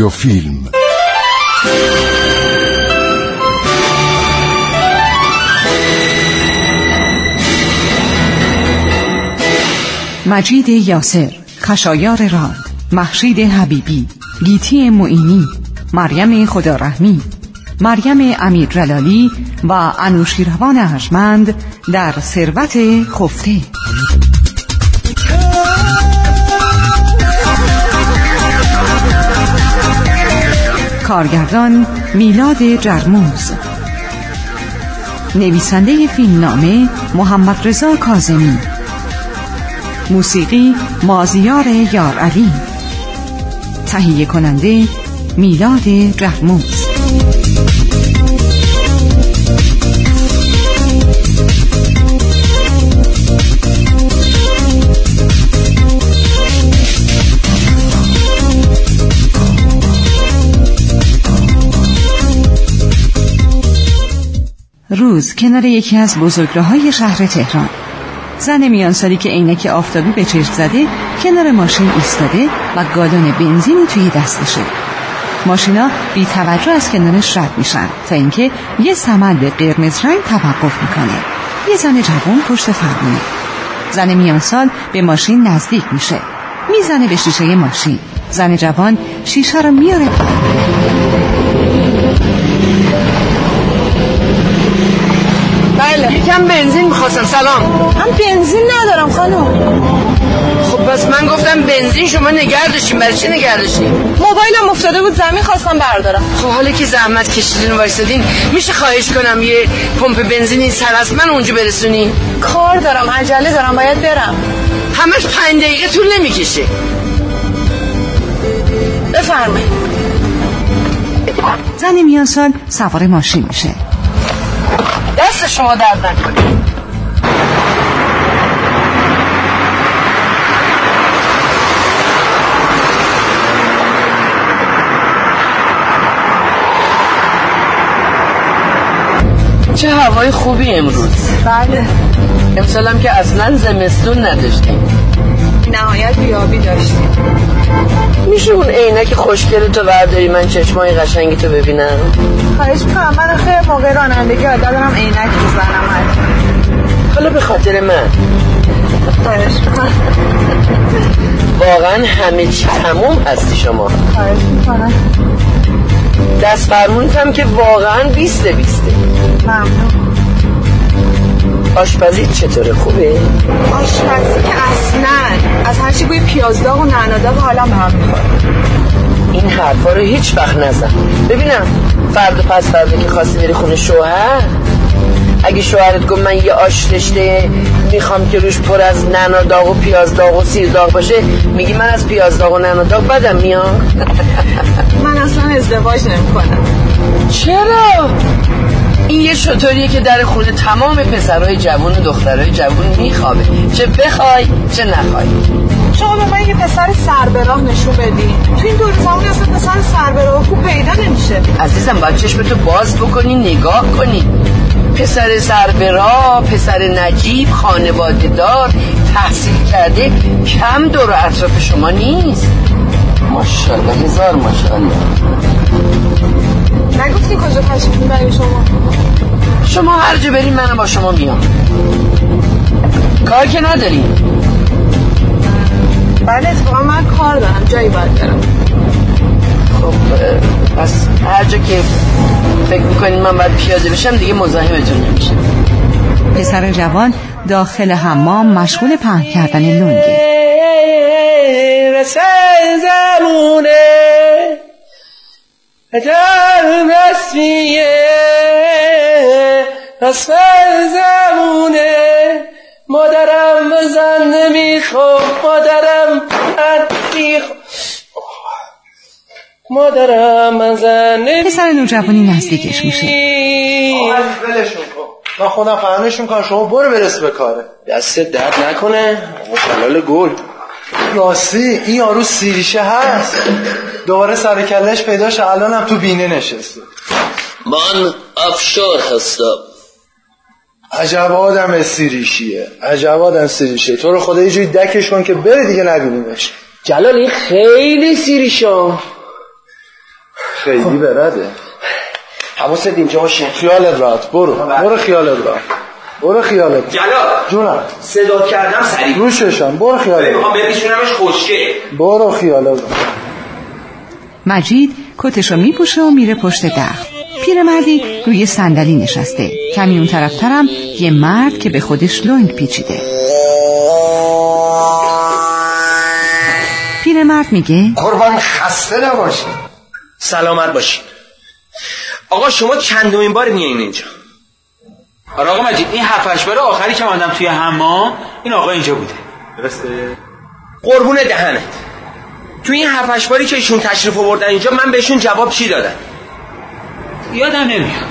رادیو فیلم مجید یاسر خشایار راد محشید حبیبی گیتی معینی مریم خدارحمی مریم امیرجلالی و انوشیروان ارجمند در ثروت خفته. کارگردان میلاد جرموز. نویسنده فیلمنامه محمد رضا کازمی موسیقی مازیار یار علی. تهیه کننده میلاد جرموز. روز کنار یکی از بزرگراهای شهر تهران. زن میان سالی که عینک آفتابی به چشم زده کنار ماشین ایستاده و گالون بنزینی توی دستشه. ماشینا بی توجه از کنارش رد میشن تا اینکه یه سمند قرمز رنگ توقف می‌کنه. یه زن جوان پشت فرمونه زن میان سال به ماشین نزدیک میشه. می‌زنه به شیشه ماشین. زن جوان شیشه رو میاره بله. یکم بنزین می‌خواستم. سلام. من بنزین ندارم خانم. خب پس من گفتم بنزین شما نگه داشتیم برای چی نگه داشتیم موبایلم افتاده بود. زمین خواستم بردارم. خب حالا که زحمت کشیدین وایسادین میشه خواهش کنم یه پمپ بنزینی سر از من اونجا برسونی؟ کار دارم. عجله دارم. باید برم. همش پنج دقیقه طول نمی‌کشه. بفرمایید. زن میان سال سوار ماشین میشه. دست شما درد نکنه. چه هوای خوبی امروز. بله. امسالم که اصلا زمستون نداشتیم. نهایت بیابی داشتیم میشه اون عینک خوشگل تو برداری؟ من چشمای قشنگی تو ببینم. خواهش می‌کنم. من خیلی موقع رانندگی عادت دارم عینک می‌زنم. حالا به خاطر من. خواهش واقعا همه چی تموم هستی شما. خواهش می‌کنم. دست فرمونت هم که واقعا بیسته بیسته. ممنون. آشپزی چطوره؟ خوبه؟ آشپزی که اصلا از هر چی بوی پیازداغ و نعناداغ حالا به هم می‌خوره. این حرفا رو هیچ وقت نزن. ببینم فردا پس فردا که خواستی بری خونه شوهر؟ اگه شوهرت گفت من یه آش رشته می‌خوام که روش پر از نعناداغ و پیازداغ و سیرداغ باشه میگی من از پیازداغ و نعناداغ بدم میاد من اصلا ازدواج نمی‌کنم. چرا؟ این یه شطوریه که در خونه تمام پسرهای جوون و دخترهای جوون میخوابه. چه بخوای چه نخوای. شما به من یه پسر سر به راه نشون بدی. تو این دور زمان اصلا پسر سر به راه خوب پیدا نمیشه. عزیزم باید چشمتو باز بکنی نگاه کنی. پسر سر به راه پسر نجیب خانواده دار تحصیل کرده کم دور و اطراف شما نیست. ماشاءالله هزار ماشاءالله. نگفتی کجا تشریف می‌بری شما؟ شما هر جا بریم منم با شما میام. کار که نداری. بله اتفاقا من کار دارم جایی باید برم. خب پس هر جا که فکر می‌کنید من باید پیاده بشم دیگه مزاحمتون نمیشه پسر جوان داخل حمام مشغول پهن کردن لنگه. رسل زمونه در تصفیه رسل زمونه مادرم بزن نمی‌خوام مادرم نمی‌خوام مادرم بزن پسر نوجوانی نزدیکش میشه. ولشون کن. من خودم فهمشون کنم شما برو برس به کاره. دست درد نکنه. حلال گل. راستی این یارو سیریشه هست. دوباره سر کلش پیدا شه الانم تو بینه نشسته. من افشار هستم. عجب آدم سیریشیه. عجب آدم سیریشه تو رو خدا یه جوری دکش کن که بره دیگه نبینیمش. جلال این خیلی سیریشا. خیلی برده. حواست اینجا باشه. خیالت راحت. برو. برو خیالت راحت. برو خیالت. جلال جونم. صدا کردم سریع. روششم برو خیالت. می‌خوام بپیچونمش خشکه. برو خیالت. مجید کتشو میپوشه و میره پشت درخت. پیرمردی روی صندلی نشسته. کمی اون طرفترم یه مرد که به خودش لنگ پیچیده. پیرمرد میگه قربان خسته نباشی. سلامت باشین آقا شما چندمین بار میایین اینجا؟ آره آقا مجید این هفتش بار آخری که ماندم توی حمام این آقا اینجا بوده. درسته؟ قربون دهنت. تو این هفتش باری که ایشون تشریف آوردن اینجا من بهشون جواب چی دادم؟ یادم نمیاد.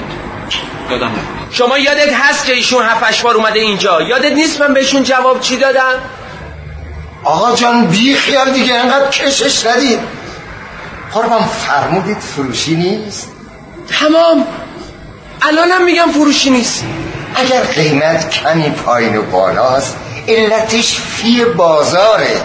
یادم نمیاد. شما یادت هست که ایشون هفتش بار اومده اینجا؟ یادت نیست من بهشون جواب چی دادم؟ آقا جان بی خیال دیگه انقدر کشش ندید قربان فرمودید فروشی نیست؟ تمام. الانم میگم فروشی نیست. اگر قیمت کمی پایین و بالاست علتش فی بازاره.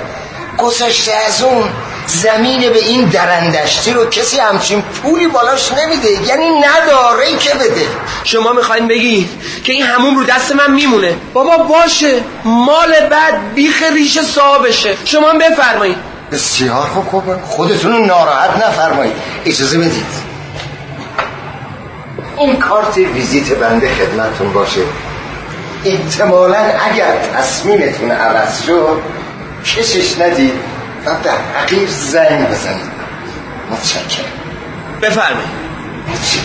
گذشته از اون زمین به این درندشتی رو کسی همچین پولی بالاش نمیده یعنی نداره که بده. شما می‌خواین بگید که این همون رو دست من میمونه. بابا باشه مال بعد بیخ ریش صاحبشه. شما بفرمایید. بسیار خوب. خودتون رو ناراحت نفرمایید. اجازه بدید. این کارت ویزیت بنده خدمتتون باشه. احتمالا اگر تصمیمتون عوض شد کشش ندید و به حقیر زنگ بزنید متشکرم. بفرمایید. متشکرم.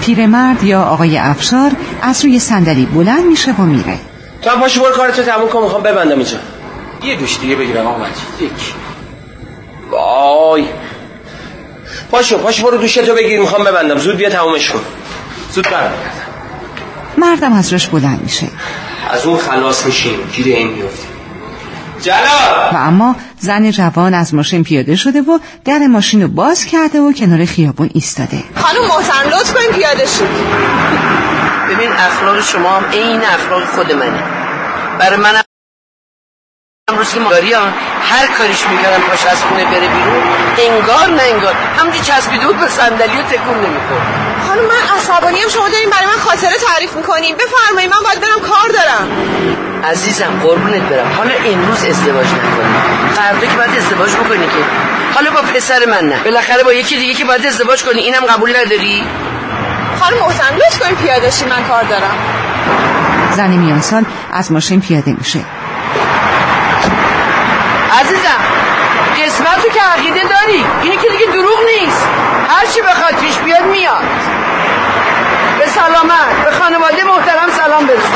پیرمرد یا آقای افشار از روی صندلی بلند میشه و میره. تو هم پاشو برو کارتو تموم کن می‌خوام ببندم اینجا. یه دوش دیگه بگیرم آقا مجید. یک. وای. پاشو پاشو برو دوشتو بگیر می‌خوام ببندم. زود بیا تمومش کن. زود برمیگردم. مردم از روش بلند میشه. از اون خلاص میشیم. گیر این میفتیم جلال و اما زن جوان از ماشین پیاده شده و در ماشین رو باز کرده و کنار خیابون ایستاده. خانم محترم لطف کنیم پیاده شید ببین اخلاق شما هم عین اخلاق خود منه. برای منم امروز که ها هر کاریش می‌کردم پاش از خونه بره بیرون انگار نه انگار. همونجا چسبیده بود به صندلی و تکون نمی‌خورد. خانم من عصبانی هم شما داریم برای من خاطره تعریف می‌کنیم بفرمایید من باید برم کار دارم. عزیزم قربونت برم. حالا امروز ازدواج نکنی. فردا که باید ازدواج بکنی که. حالا با پسر من نه. بالاخره با یکی دیگه که باید ازدواج کنی اینم قبول نداری؟ خانم محترم لطف کنیم پیاده من کار دارم. زن میانسال از ماشین پیاده میشه. عزیزم قسمتو که عقیده داری اینی که دیگه دروغ نیست. هر چی بخواد پیش بیاد میاد. به سلامت. به خانواده محترم سلام برسون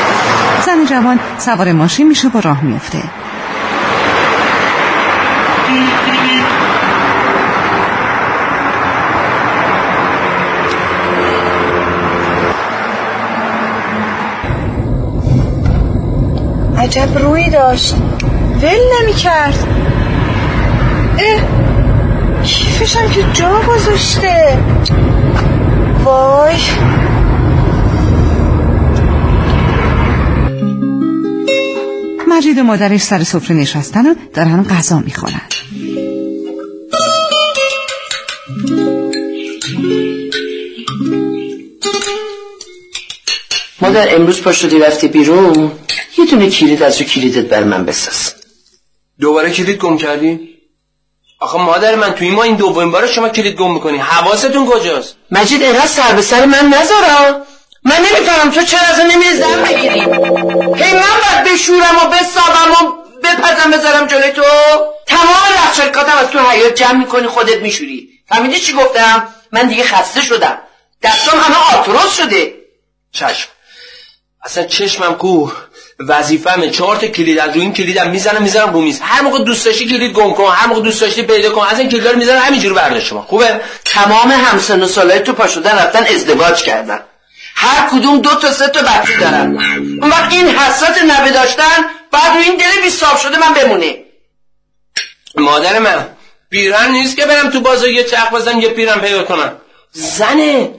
زن جوان سوار ماشین میشه و راه میفته. عجب روی داشت. ول نمی کرد اه کیفشم که جا گذاشته. وای. مجید و مادرش سر سفره نشستن و دارن غذا می‌خورن. مادر امروز پا شدی رفتی بیرون؟ یه دونه کلید از رو کلیدت بر من بساز. دوباره کلید گم کردی؟ آخه مادر من توی ما این دومین بار شما کلید گم می‌کنی. حواستون کجاست؟ مجید اینقدر سر به سر من نذارم من نمی‌فهمم تو چرا از نمیری زن بگیری؟ هی من باید بشورم و بسابم و بپزم بذارم جلوی تو. تمام رخشرکاتم از تو حیات جمع می‌کنی خودت میشوری. فهمیدی چی گفتم؟ من دیگه خسته شدم. دستم همه آتروس شده. چشم. اصلا چشمم کو وظیفمه چهار تا کلید از رو این کلیدم می‌زنم می‌ذارم رو میز. هر موقع دوست داشتی کلید گم کن هر موقع دوست داشتی پیدا کن از این کلیدا رو می‌ذارم همینجوری برداشت شما. خوبه؟ تمام همسن و سالای تو پا شدن رفتن ازدواج کردن. هر کدوم دو تا سه تا بچه دارن. اون وقت این حسرت نوه داشتن بعد رو این دل بیستاب شده من بمونه مادر من پیرن نیست که برم تو بازار یه چرخ بزنم یه پیرن پیدا کنم. زنه.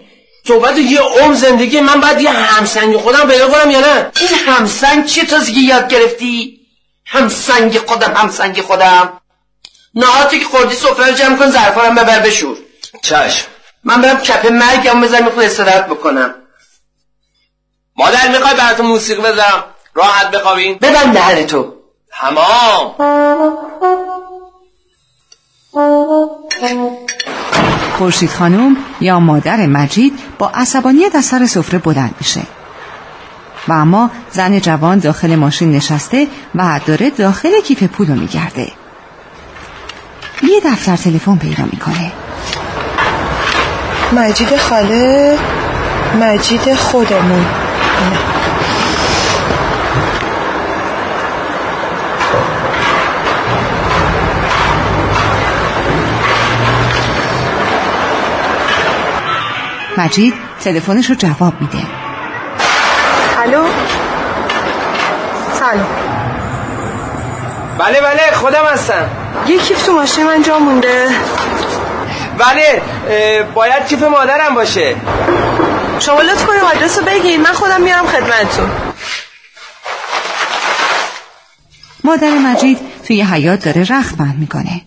صحبت یه عمر زندگی من بعد یه همسنگ خودم پیدا کنم یا نه؟ این همسنگ چی تازگی یاد گرفتی؟ همسنگ خودم همسنگ خودم. نهاتی که خوردی سفره رو جمع کن ظرفا رو ببر بشور. چشم. من برم کپه مرگم بزنم می‌خوام استراحت بکنم. مادر می‌خوای براتون موسیقی بذارم راحت بخوابین. ببند دهن تو. تمام. خورشید خانم یا مادر مجید با عصبانیت از سر سفره بلند میشه. و اما زن جوان داخل ماشین نشسته و داره داخل کیف پول رو میگرده. یه دفتر تلفن پیدا می‌کنه. مجید خاله؟ مجید خودمون. مجید تلفنش رو جواب میده. الو؟ سلام. بله بله خودم هستم. یه کیف تو ماشین من جا مونده. بله باید کیف مادرم باشه. شما لطف کنید آدرس رو بگید. من خودم میارم خدمتتون. مادر مجید توی حیات داره رخت بند می‌کنه.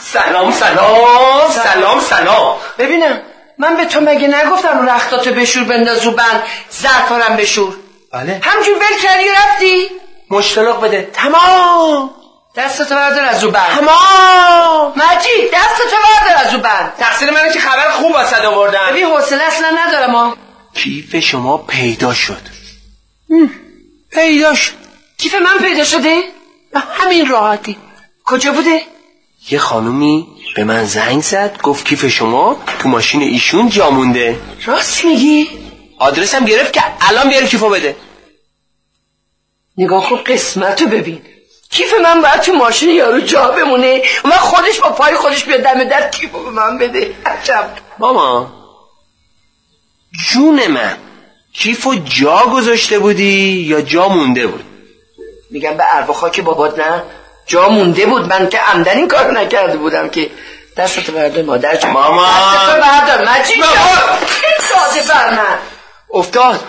سلام سلام. سلام سلام. ببینم من به تو مگه نگفتم رختاتو بشور بنداز رو بند زرفارم بشور بله. همجور ول کردی و رفتی؟ مشتلق بده. تمام! دستتو بردار از رو بند تمام! مجید دستتو بردار از رو بند تقصیر منه که خبر خوب واسد آوردم ببین حوصله اصلا ندارم ها کیف شما پیدا شد. پیدا شد. کیف من پیدا شده؟ همین راحتی. کجا بوده؟ یه خانومی به من زنگ زد گفت کیف شما تو ماشین ایشون جا مونده. راست میگی؟ آدرسم گرفت که الان بیاره کیفو بده. نگاه کن قسمتو ببین. کیف من باید تو ماشین یارو جا بمونه. و من خودش با پای خودش بیاد دم در کیفو به من بده. عجب. ماما جون من کیفو جا گذاشته بودی یا جا مونده بود؟ میگم به اروا خاک بابات نه جا مونده بود. من که عمدن این کار نکرده بودم که دستتو بردار مادر جان ماما. دستتو بردار. جان یک ساعته بر من. افتاد.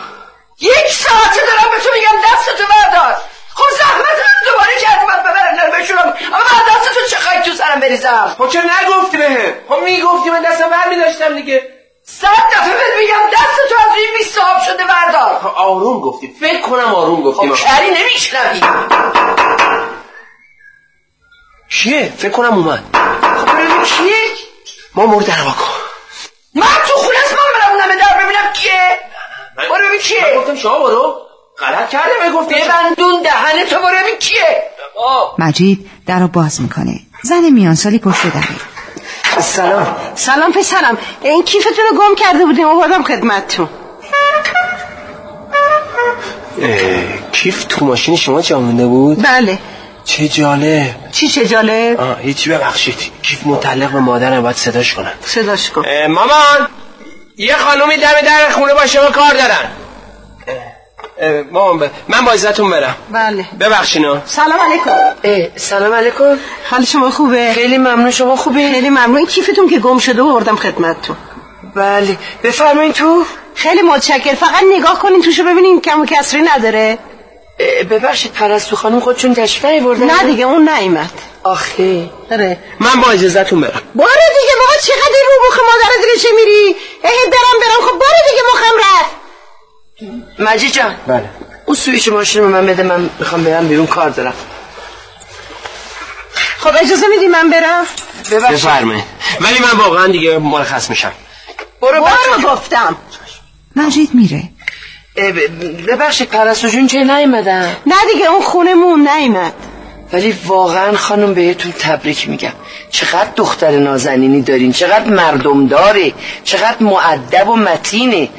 یک ساعته دارم به تو میگم دستتو بردار. خب زحمت من دوباره کردی من ببرم در بشورم. اما من دستتو چه خواهی تو سرم بریزم؟ خب چرا نگفتی بهم خب می‌گفتی من دستم بر میداشتم دیگه. صد دفعه بهت میگم دستتو از روی بیست شده بردار. آروم گفتی. فکر کنم آروم گفتی. خب کری نمیشنوی. کیه فکر کنم اومد. خب ببینیم کیه ما مورد در واکن من تو خونه است من برم اونم در ببینم کیه. برو ببین من کیه گفتم شما برو. غلط کردم گفتی ببندون دهن تو برو ببین کیه. مجید در رو باز می‌کنه. زن میانسالی پشت دره سلام. سلام پسرم. این کیفتون رو گم کرده بودیم آوردم خدمتتون. اه، کیف تو ماشین شما جا مونده بود؟ بله. چه جالب. چی چه جالب؟ آه هیچی ببخشید. کیف متعلق به مادرم باید صداش کنم. صداش کن. اه، مامان یه خانومی دم در خونه با شما کار دارن. مامان ب... من با عزتون برم. بله. ببخشینو سلام علیکم. اه، سلام علیکم. حال شما خوبه؟ خیلی ممنون. شما خوبه خیلی ممنون. این کیفتون که گم شده آوردم خدمتتون. بله. بفرمایید تو. خیلی متشکر فقط نگاه کنین توشو ببینین کم و کسری نداره. ببخشید پرستو خانم خودشون تشریف نیوردن نه دیگه اون نیومد. آخه. آره. من با اجازتون برم. باره دیگه بابا چقدر رو مخ مادر درشه میری؟ اه درم برم. خب باره دیگه مخم رفت. مجید جان. بله. اون سویچ ماشین رو من بده من می‌خوام برم بیرون کار دارم. خب اجازه میدی من برم؟ ببخشید. بفرمایید. ولی من واقعا دیگه مرخص میشم. برو برو گفتم. مجید میره. ببخشید پرستو جون چه نیومدن؟ نه دیگه اون خونمون نیومد. ولی واقعا خانم بهتون تبریک میگم. چقدر دختر نازنینی دارین چقدر مردم داره چقدر معدب و متینه.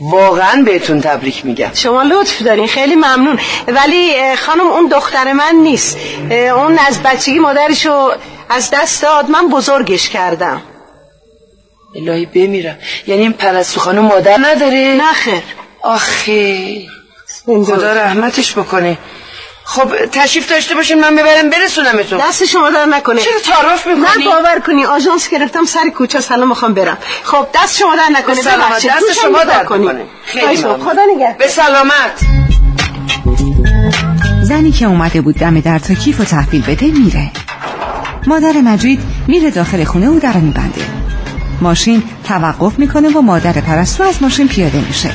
واقعا بهتون تبریک میگم. شما لطف دارین خیلی ممنون. ولی خانم اون دختر من نیست. اون از بچگی مادرشو از دست داد. من بزرگش کردم. الهی بمیرم. یعنی این پرستو خانم مادر نداره؟ نه خیر. آخه خدا رحمتش بکنه. خب تشریف داشته باشین من ببرم برسونمتون دست شما در نکنه. چرا تعارف می‌کنی؟ نه باور کنی آژانس گرفتم سر کوچه سلام می‌خوام برم. خب دست شما در نکنه به سلامت. ببخشید. دست شما در کنی. کنه. خیلی. خدا نگه به سلامت. زنی که اومده بود دم در تا کیف و تحویل بده میره. مادر مجید میره داخل خونه و در میبنده. ماشین توقف می‌کنه و مادر پرستو از ماشین پیاده میشه.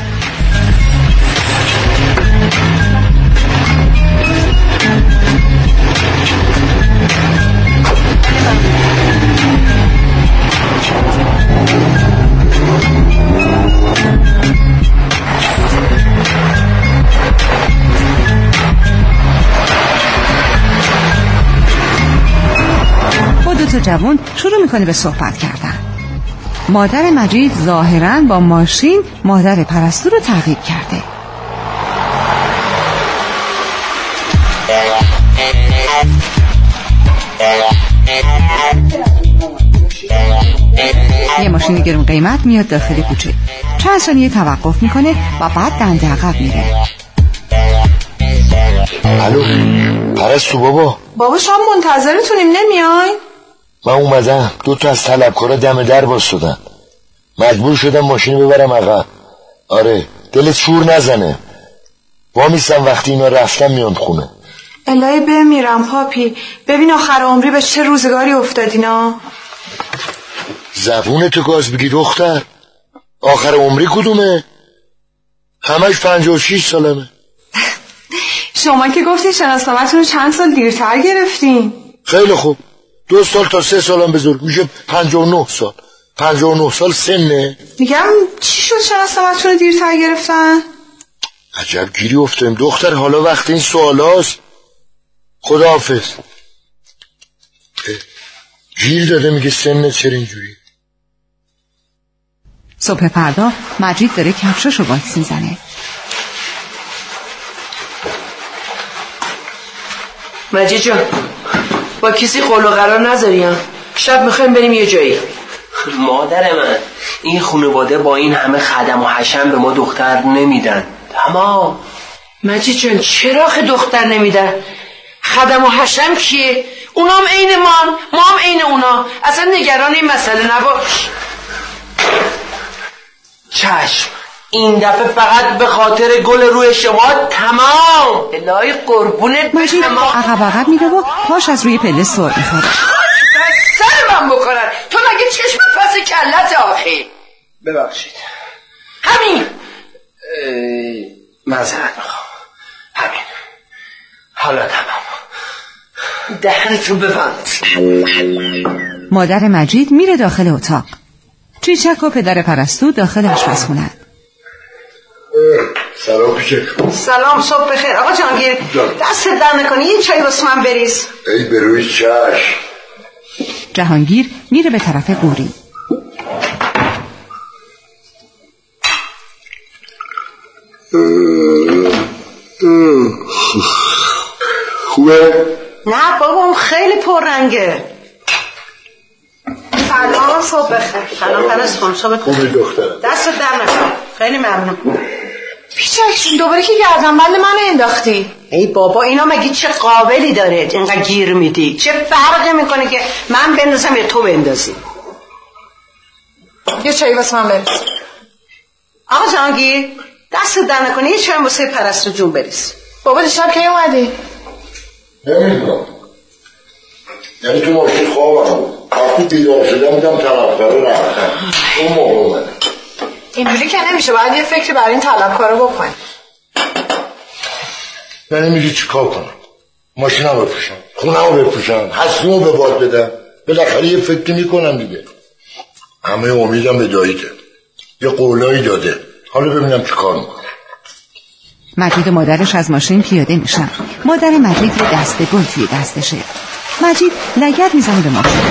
با دو تا جوان شروع می‌کنه به صحبت کردن. مادر مجید ظاهرا با ماشین مادر پرستو رو تعقیب کرده. یه ماشین گرون قیمت میاد داخل کوچه. چند ثانیه توقف می‌کنه و بعد دنده عقب میره. الو پرستو بابا. بابا شما منتظرتونیم نمیای؟ من اومدم. دو تا از طلبکارا دم در باستادن مجبور شدم ماشین ببرم عقب. آره دلت شور نزنه. وامیستم وقتی اینا رفتم میان خونه. الهی بمیرم پاپی. ببین آخر عمری به چه روزگاری افتادینا زبون تو گاز بگی دختر. آخر عمری کدومه؟ همش پنج و شیش سالمه. شما که گفتی شناسنامتون رو چند سال دیرتر گرفتین. خیلی خوب. دو سال تا سه سالم بزرگ. میشه پنج و نه سال. پنج و نه سال سنه. میگم چی شد؟ شناسنامتون رو دیرتر گرفتن؟ عجب گیری افتادیم. دختر حالا وقت این سوال هاست خدا حافظ گیر داده میگه سنت چرا اینجوری؟ صبح فردا مجید داره کفشاشو واکس می‌زنه. مجید جان با کسی قول و قرار نذاریم شب می‌خوایم بریم یه جایی. مادر من این خانواده با این همه خدم و حشم به ما دختر نمیدن. تمام. مجید جان چرا آخه دختر نمیدن؟ خدم و حشم کیه؟ اونام عین ما ما هم عین اونا. اصلا نگران این مسئله نباش. چشم. این دفعه فقط به خاطر گل روی شما تمام. الهی قربونت مجید بشم ما عقب عقب میره و پاش از روی پله سر می‌خوره. سر من بکنن تو مگه چشم پس کلت آخه ببخشید. همین. معذرت می‌خوام. همین. حالا تمام. دهنتو ببند. مادر مجید میره داخل اتاق. چیچک و پدر پرستو داخل آشپزخونه. سلام پیشه سلام صبح بخیر. آقا جانگیر دست در نکنی یه چای واسه من بریز. ای به روی چشم. جهانگیر میره به طرف گوری. خوبه؟ نه بابا اون خیلی پررنگه. سلام صبح بخیر. سلام پرست خانم صبح دخترم دست در نکن. خیلی ممنون. پیچک دوباره که گردنبند من انداختی؟ ای بابا اینا مگه چه قابلی داره؟ اینقدر گیر میدی. چه فرقی می‌کنه که من بندازم یا تو بندازی؟ یه چایی واسه من بریز آقا جانگیر دست در نکنه. یه چای واسه پرستو جون بریز. بابا دیشب کی اومدی؟ نمی‌دونم. یعنی تو ماشین خوابم وقتی بیدار شدم بودم طرفدار رفتم. اون موقع اومدم. اینجوری که نمیشه باید یه فکری برای این طلبکارا بکنی. یعنی میگی چی کار کنم. ماشین رو بپوشم خونه رو بپوشم حسنی رو به باد بدم. بالاخره یه فکری می‌کنم دیگه. همه امیدم به داییته یه قولایی داده. حالا ببینم چی کار می‌کنم مجید و مادرش از ماشین پیاده میشن. مادر مجید یه دسته گل توی دستشه. مجید لگت می‌زنه به ماشین.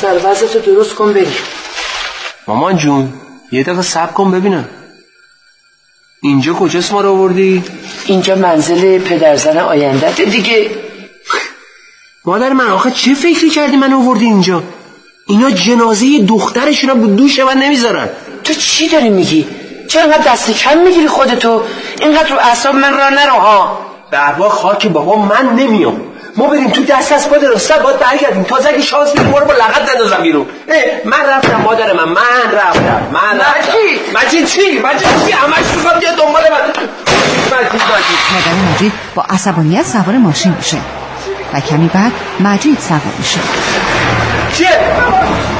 سروزتو درست کن بریم. مامان جون یه دقیقه سب کن ببینم. اینجا کجاست ما رو آوردی؟ اینجا منزل پدرزن آینده دیگه. مادر من آخه چه فکری کردی من آوردی اینجا؟ اینا جنازه دخترشون رو دوش من نمی‌ذارن. تو چی داری میگی؟ چرا انقدر دست کم می‌گیری خودتو؟ اینقدر رو اعصاب من را نرو ها. به خاک بابا من نمیام. ما بریم تو دست از پاد راسته باید برگردیم. تازه اگه شانس ما رو با لغت نندازم بیرون. من رفتم مادر من من رفتم من رفتم. مجید! مجید چی؟ مجید چی؟ همش می‌خوام بیا دنبال من. مجید مجید. مادر مجید با عصبانیت سوار ماشین میشه. و کمی بعد مجید سوار میشه. چیه؟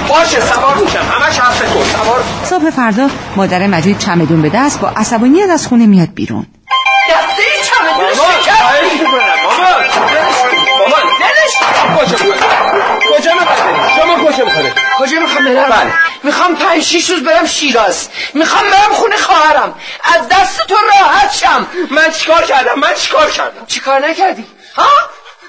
باشه سوار میشم. همش حرف تو سوار. صبح فردا مادر مجید چمدون به دست با عصبانیت از خونه میاد بیرون. دسته چمدونش مامان کجا می‌خوای؟ کجا شما کجا می‌خوای کجا می‌خوام برم؟ بله. می‌خوام پنج شیش روز برم شیراز. می‌خوام برم خونه خواهرم. از دست تو راحت شم. من چیکار کردم؟ من چیکار کردم؟ چیکار نکردی؟ ها؟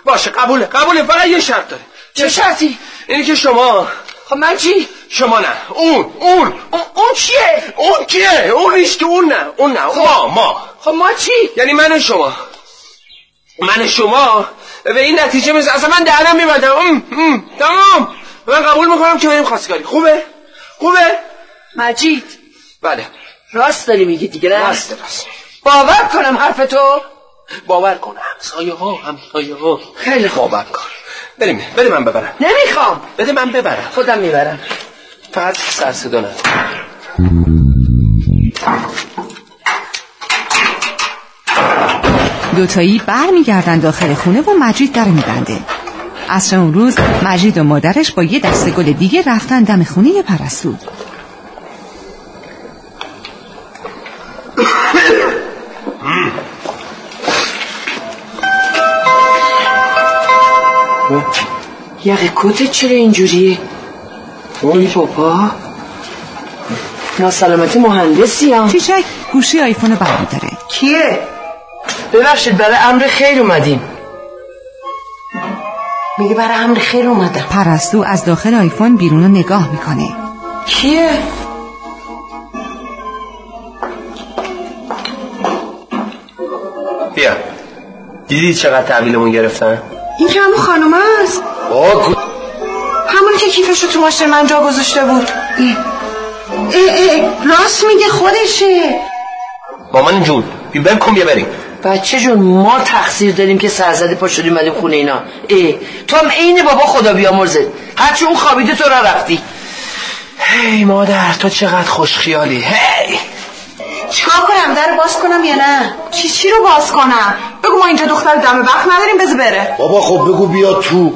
باشه قبوله قبوله. فقط یه شرط داره. چه شرطی؟ اینی که شما خب من چی؟ شما نه. اون اون. اون, چیه اون کیه؟ اون نیست اون نه. اون نه. ما ما. خب ما چی؟ یعنی من شما. من شما به این نتیجه می‌رسه. اصلا من دهنم میبندم. ام، ام، تمام. من قبول می‌کنم که بریم خواستگاری خوبه؟ خوبه؟ مجید. بله. راست داری میگی دیگه نه؟ راست راست. باور کنم حرف تو باور کن همسایه ها همسایه ها. خیلی خوب باور کن بریم بده من ببرم. نمی‌خوام. بده من ببرم. خودم می‌برم. فقط سر صدا دوتایی برمیگردن داخل خونه و مجید در میبنده. عصر اون روز مجید و مادرش با یه دسته گل دیگه رفتن دم خونه پرستو. یقه کتت چرا اینجوریه؟ ای بابا. ناسلامتی مهندسی هم چیچک گوشی آیفون رو برمیداره. کیه؟ ببخشید برای امر خیر اومدیم. میگه برای امر خیر اومدم. پرستو از داخل آیفون بیرون رو نگاه می‌کنه. کیه؟ بیا. دیدی چقدر تحویلمون گرفتن؟ این که همون خانومه است. آه کو- همون که کیفشو تو ماشین من جا گذاشته بود. ای. ای ای راست میگه خودشه. مامان جون بی بل کن بیا بریم. بچه جون ما تقصیر داریم که سرزده پا شدیم اومدیم خونه اینا. ای تو هم عین بابا خدا بیامرزه. هرچی اون خوابیده تو را رفتی. هی مادر تو چقدر خوش خیالی هی! چیکار کنم؟ در باز کنم یا نه؟ چی چی رو باز کنم؟ بگو ما اینجا دختر دم وقت نداریم بذار بره. بابا خب بگو بیا تو.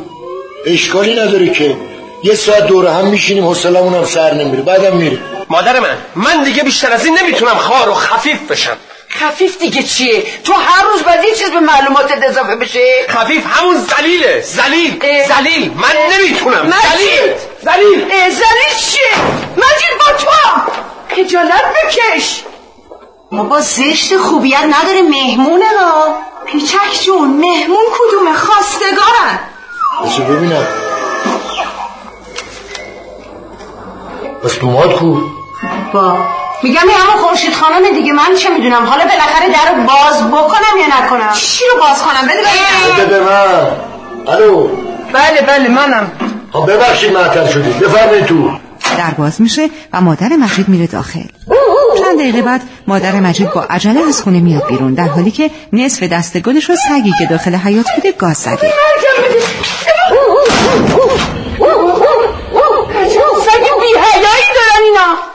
اشکالی نداره که. یه ساعت دوره هم میشینیم حوصلمون هم سر نمیره. بعدم میره مادر من من دیگه بیشتر از این نمی‌تونم خار و خفیف بشم. خفیف دیگه چیه؟ تو هر روز باید یه چیز به معلوماتت اضافه بشه. خفیف همون زلیله زلیل. زلیل من نمی‌تونم. مجید! زلیل زلیل زلیل چیه؟ مجید با تو. هم. خجالت بکش. بابا زشت خوبیت نداره. مهمونه ها پیچک جون. مهمون کدومه؟ خواستگارن. بسو ببینم. پس دومات کو؟ با. میگم این همون خورشید خانمه دیگه من چه می‌دونم حالا بالاخره در رو باز بکنم یا نکنم چی رو باز کنم بده ببینم بده به من الو بله بله منم ها ببخشید معطل شدید بفرمایید تو در باز میشه و مادر مجید میره داخل چند دقیقه بعد مادر مجید با عجله از خونه میاد بیرون در حالی که نصف دست گلش رو سگی که داخل حیات بوده گاز زده سگ بیهیایی دارن اینا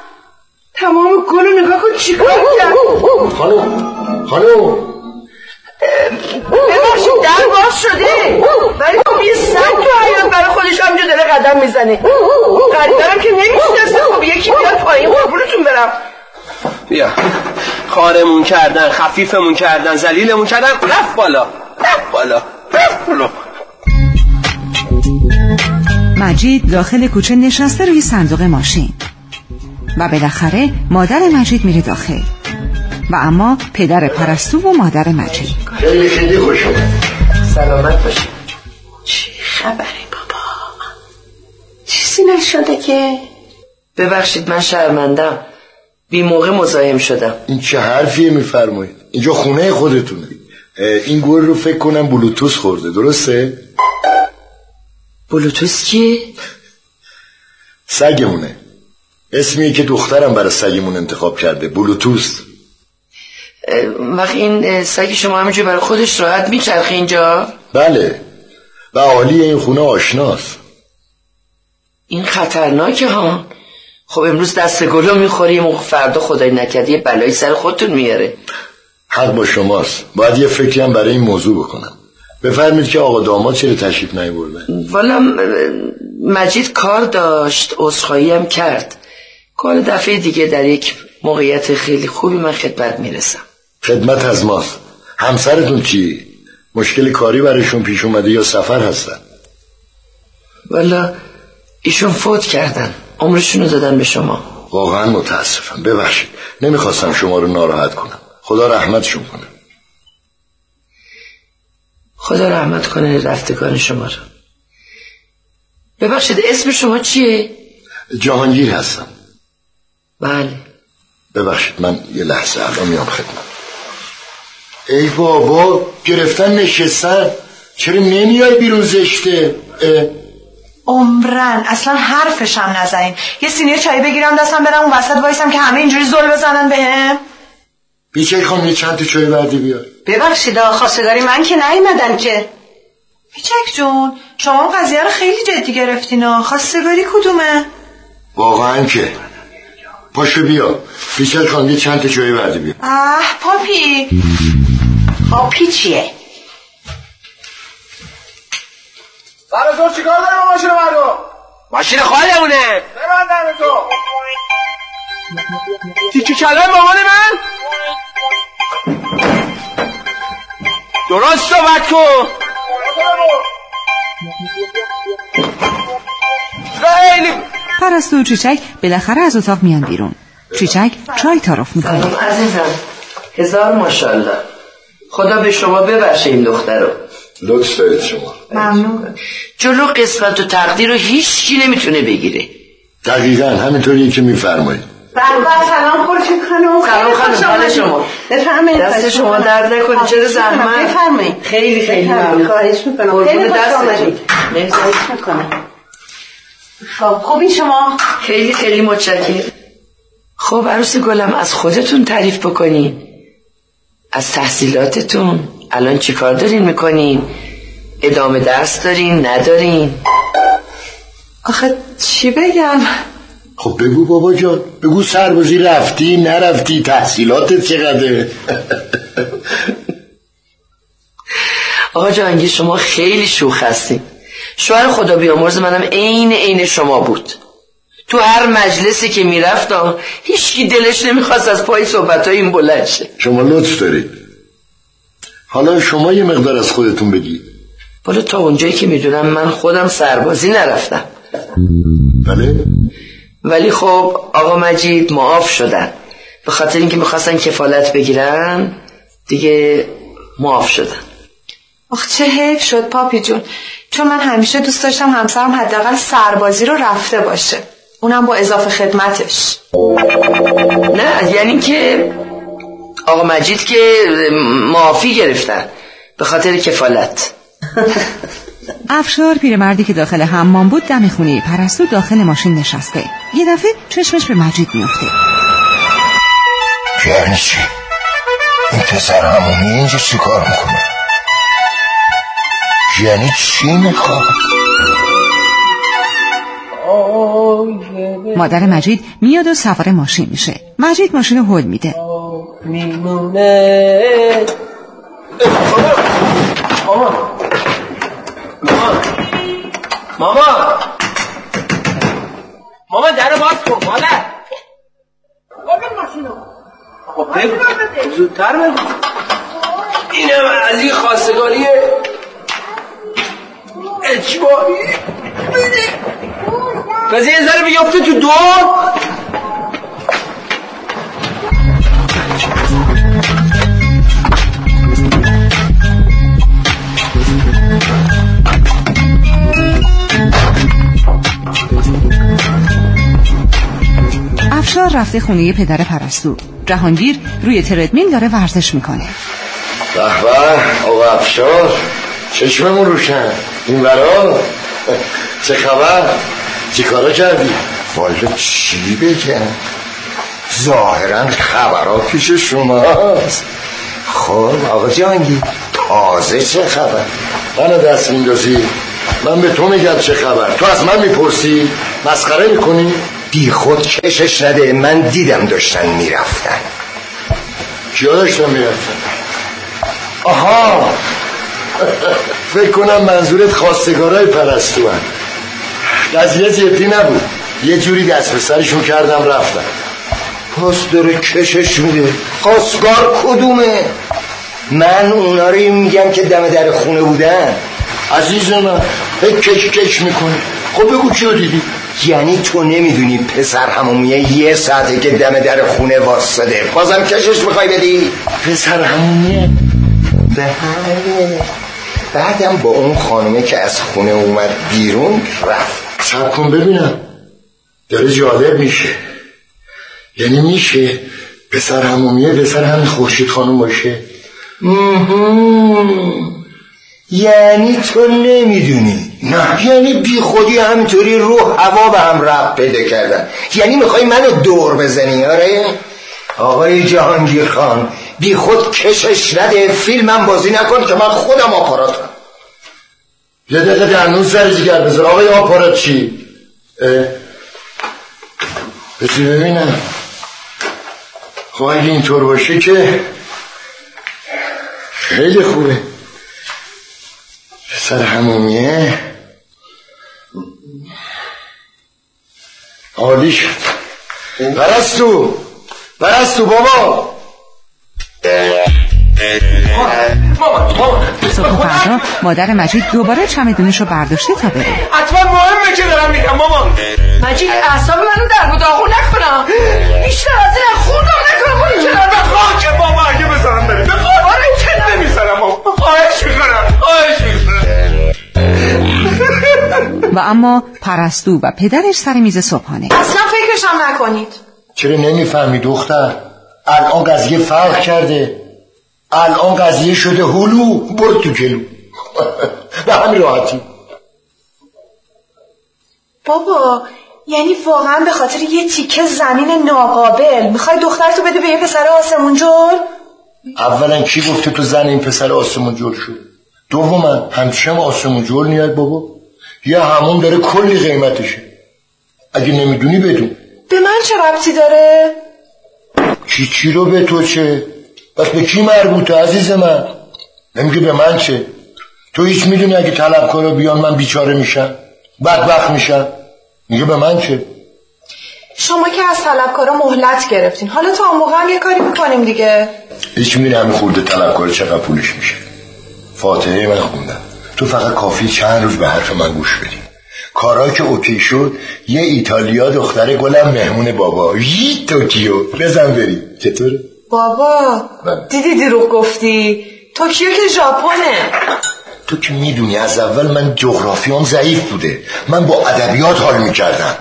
تمام گل رو نگاه کن چیکار کرد؟ خانم خانم. ببخشید در باز شده. ولی خب یه سگ تو حیات برای خودش همجا داره قدم می‌زنه. قدرم که نمیشنسته خب یکی بیاد پایین قربونتون برم. بیا. خارمون کردن خفیفمون کردن زلیلمون کردن رفت بالا. رفت بالا. رفت بالا. مجید داخل کوچه نشسته روی صندوق ماشین. و بالاخره مادر مجید میره داخل. و اما پدر پرستو و مادر مجید. خیلی خیلی خوش اومد سلامت باشی. چی خبره بابا؟ چیزی نشده که؟ ببخشید من شرمندم. بی موقع مزاحم شدم. این چه حرفیه میفرمایید؟ اینجا خونه خودتونه. این گل رو فکر کنم بلوتوس خورده درسته؟ بلوتوس کیه؟ سگمونه. اسمیه که دخترم برای سگمون انتخاب کرده بلوتوس اه، وقت این سگ شما همینجور برای خودش راحت میچرخه اینجا؟ بله. و عالی این خونه آشناست. این خطرناکه ها. خب امروز دست گلو می‌خوریم و فردا خدای نکرده یه بلایی سر خودتون میاره. حق با شماست. باید یه فکری هم برای این موضوع بکنم. بفرمید که آقا داماد چرا تشریف نیوردن والا مجید کار داشت عذرخواهی هم کرد. کار دفعه دیگه در یک موقعیت خیلی خوبی من خدمت می‌رسم. خدمت از ماست همسرتون چی؟ مشکل کاری برایشون پیش اومده یا سفر هستن؟ والا ایشون فوت کردن. عمرشون رو دادن به شما. واقعا متاسفم. ببخشید. نمی‌خواستم شما رو ناراحت کنم. خدا رحمتشون کنه. خدا رحمت کنه رفتگان شما رو. ببخشید اسم شما چیه؟ جهانگیر هستم. بله. ببخشید من یه لحظه الان میام خدمت. ای بابا گرفتن نشستن؟ چرا نمیای بیرون زشته؟ عمرن اصلا حرفش هم نزنین. یه سینی چای بگیرم دستم برم اون وسط وایسم که همه اینجوری زل بزنن بهم. بیچه خانم یه چند تا چای بردی بیار. ببخشید خواستگاری من که نیومدن که. پیچک جون شما اون قضیه رو خیلی جدی گرفتین ها خواستگاری کدومه؟ واقعا که. پاشو بیا. بیچه خانم یه چند تا چای بردی بیار اه پاپی. پاپی چیه؟ برای تو چیکار داریم ماشین رو ماشین خودمونه ببندم تو. تیکه کلم مامان من؟ درست صحبت کن. خیلی پرستو و چیچک بالاخره از اتاق میان بیرون. چیچک چای تعارف می‌کنه. سلام عزیزم. هزار ماشاءالله. خدا به شما ببخشه این دختر رو. لطف دارید شما. ممنون. جلو قسمت و تقدیر رو هیچ کی نمی‌تونه بگیره. دقیقا همینطوری که میفرمایید. بله سلام خورشید خانم. سلام خانم شما؟ بفرمایید. دست شما درد نکنه چرا زحمت؟ بفرمایید. خیلی خیلی ممنون. خواهش می‌کنم. قربون دستتون. مرسی. خواهش می‌کنم خب خوبی شما؟ خیلی خیلی متشکرم. خب عروس گلم از خودتون تعریف بکنین. از تحصیلاتتون. الان چی کار دارین می‌کنین؟ ادامه درس دارین؟ ندارین؟ آخه چی بگم؟ خب بگو بابا جان. بگو سربازی رفتی نرفتی تحصیلاتت چقدره؟ آقا جهانگیر شما خیلی شوخ هستین. شوهر خدا بیامرز منم عین عین شما بود. تو هر مجلسی که می‌رفت هیچکی دلش نمی‌خواست از پای صحبت این بلند شه. شما لطف دارید. حالا شما یه مقدار از خودتون بگی. بالا تا اونجایی که می‌دونم من خودم سربازی نرفتم. بله؟ ولی خب آقا مجید معاف شدن. به خاطر اینکه می‌خواستن کفالت بگیرن دیگه معاف شدن. آخ چه حیف شد پاپی جون. چون من همیشه دوست داشتم همسرم حداقل سربازی رو رفته باشه. اونم با اضافه خدمتش. نه یعنی که آقا مجید که معافی گرفتن به خاطر کفالت. افشار پیرمردی که داخل حمام بود دم خونه پرستو داخل ماشین نشسته. یه دفعه چشمش به مجید میفته یعنی چی؟ این پسر همونی اینجا چی کار می‌کنه؟ یعنی چی می‌خواد؟ مادر مجید میاد و سوار ماشین میشه. مجید ماشین رو هل میده. میمونه. ماما. ماما. ماما در باز کن مادر. خب بگو. زودتر بگو. اینم از این خواستگاری اجباری؟ بذار یه ذره بیافته تو دو. افشار رفته خونه پدر پرستو. جهانگیر روی تردمیل داره ورزش می‌کنه. به به آقا افشار. چشممون روشن. این برا چه خبر؟ چی کارا کردی؟ والا چی بگم؟ ظاهرا خبرها پیش شماست. خب آقا جانگی تازه چه خبر؟ منو دست میندازی. من به تو میگم چه خبر. تو از من می‌پرسی. مسخره می‌کنی. بی خود کشش نده. من دیدم داشتن می‌رفتن. کیا داشتم می‌رفتن؟ آها! فکر کنم منظورت خواستگارای پرستو هن. قضیه جدی نبود. یه جوری دست به سرشون کردم رفتم. پس داره کشش میده. خواستگار کدومه؟ من اونا رو میگم که دم در خونه بودن. عزیز من کش کش می‌کنی. خب بگو کیو دیدی؟ یعنی تو نمی‌دونی پسر همومیه یه ساعته که دم در خونه واسده بازم کشش می‌خوای بدی؟ پسر همومیه بله بعدم با اون خانومه که از خونه اومد بیرون رفت. سب کن ببینم. داره جالب میشه. یعنی میشه پسر همومیه پسر همین خورشید خانم باشه؟ مهم. یعنی تو نمی‌دونی. نه. یعنی بی خودی همینطوری رو هوا به هم رب پیدا کردن. یعنی می‌خوای منو دور بزنی آره؟ آقای جهانگیر خان بی خود کشش نده فیلمم بازی نکن که من خودم آپاراتم یه دقیقه دنون سر جگر بذار. آقای آپارات چی؟ بسی ببینم؟ خب اگه اینطور باشه که خیلی خوبه. پسر همومیه عالی شد. پرستو! پرستو بابا! صبح فردا مادر مجید دوباره چمدونش رو برداشته تا بره. حتما مهمه که دارم میگم مامان مجید اعصاب منو در و داغون نکنم. بیشتر از این خون نکنم اون که در خاک بابا اگه بزنم بره. به خواهر که نمی‌زنم مامان خواهش می‌کنم خواهش می‌کنم و اما پرستو و پدرش سر میز صبحانه. اصلا فکرشم نکنید. چرا نمی‌فهمی دختر؟ الان قضیه فرق کرده. الان قضیه شده هلو برد تو جلو. به همین راحتی. بابا یعنی واقعا به خاطر یه تیکه زمین ناقابل می‌خوای دخترتو بده به یه پسر آسمون جل؟ اولا کی گفته تو زن این پسر آسمون جل شد؟ دوما همچه هم آسمون جل نیاد بابا. یه همون داره کلی قیمتشه. اگه نمی‌دونی بدون. به من چه ربطی داره؟ کی چی رو به تو چه؟ بس به کی مربوطه عزیز من؟ نمیگه به من چه؟ تو هیچ می‌دونی اگه طلبکارا بیان من بیچاره میشم؟ بدبخت میشم؟ میگه به من چه؟ شما که از طلبکارا مهلت گرفتین. حالا تا اون موقع هم یه کاری می‌کنیم دیگه. هیچ می‌دونی همین خرده طلبکار چقدر پولش میشه. فاتحه من خوندم. تو فقط کافی چند روز به حرف من گوش بدی. کارا که OK شد یه ایتالیا دختر گلم مهمون بابا. یی توکیو بزن بری. چطوره؟ بابا دیدی دروغ گفتی؟ توکیو که ژاپنه. تو که می‌دونی از اول من جغرافیام ضعیف بوده. من با ادبیات حال می‌کردم.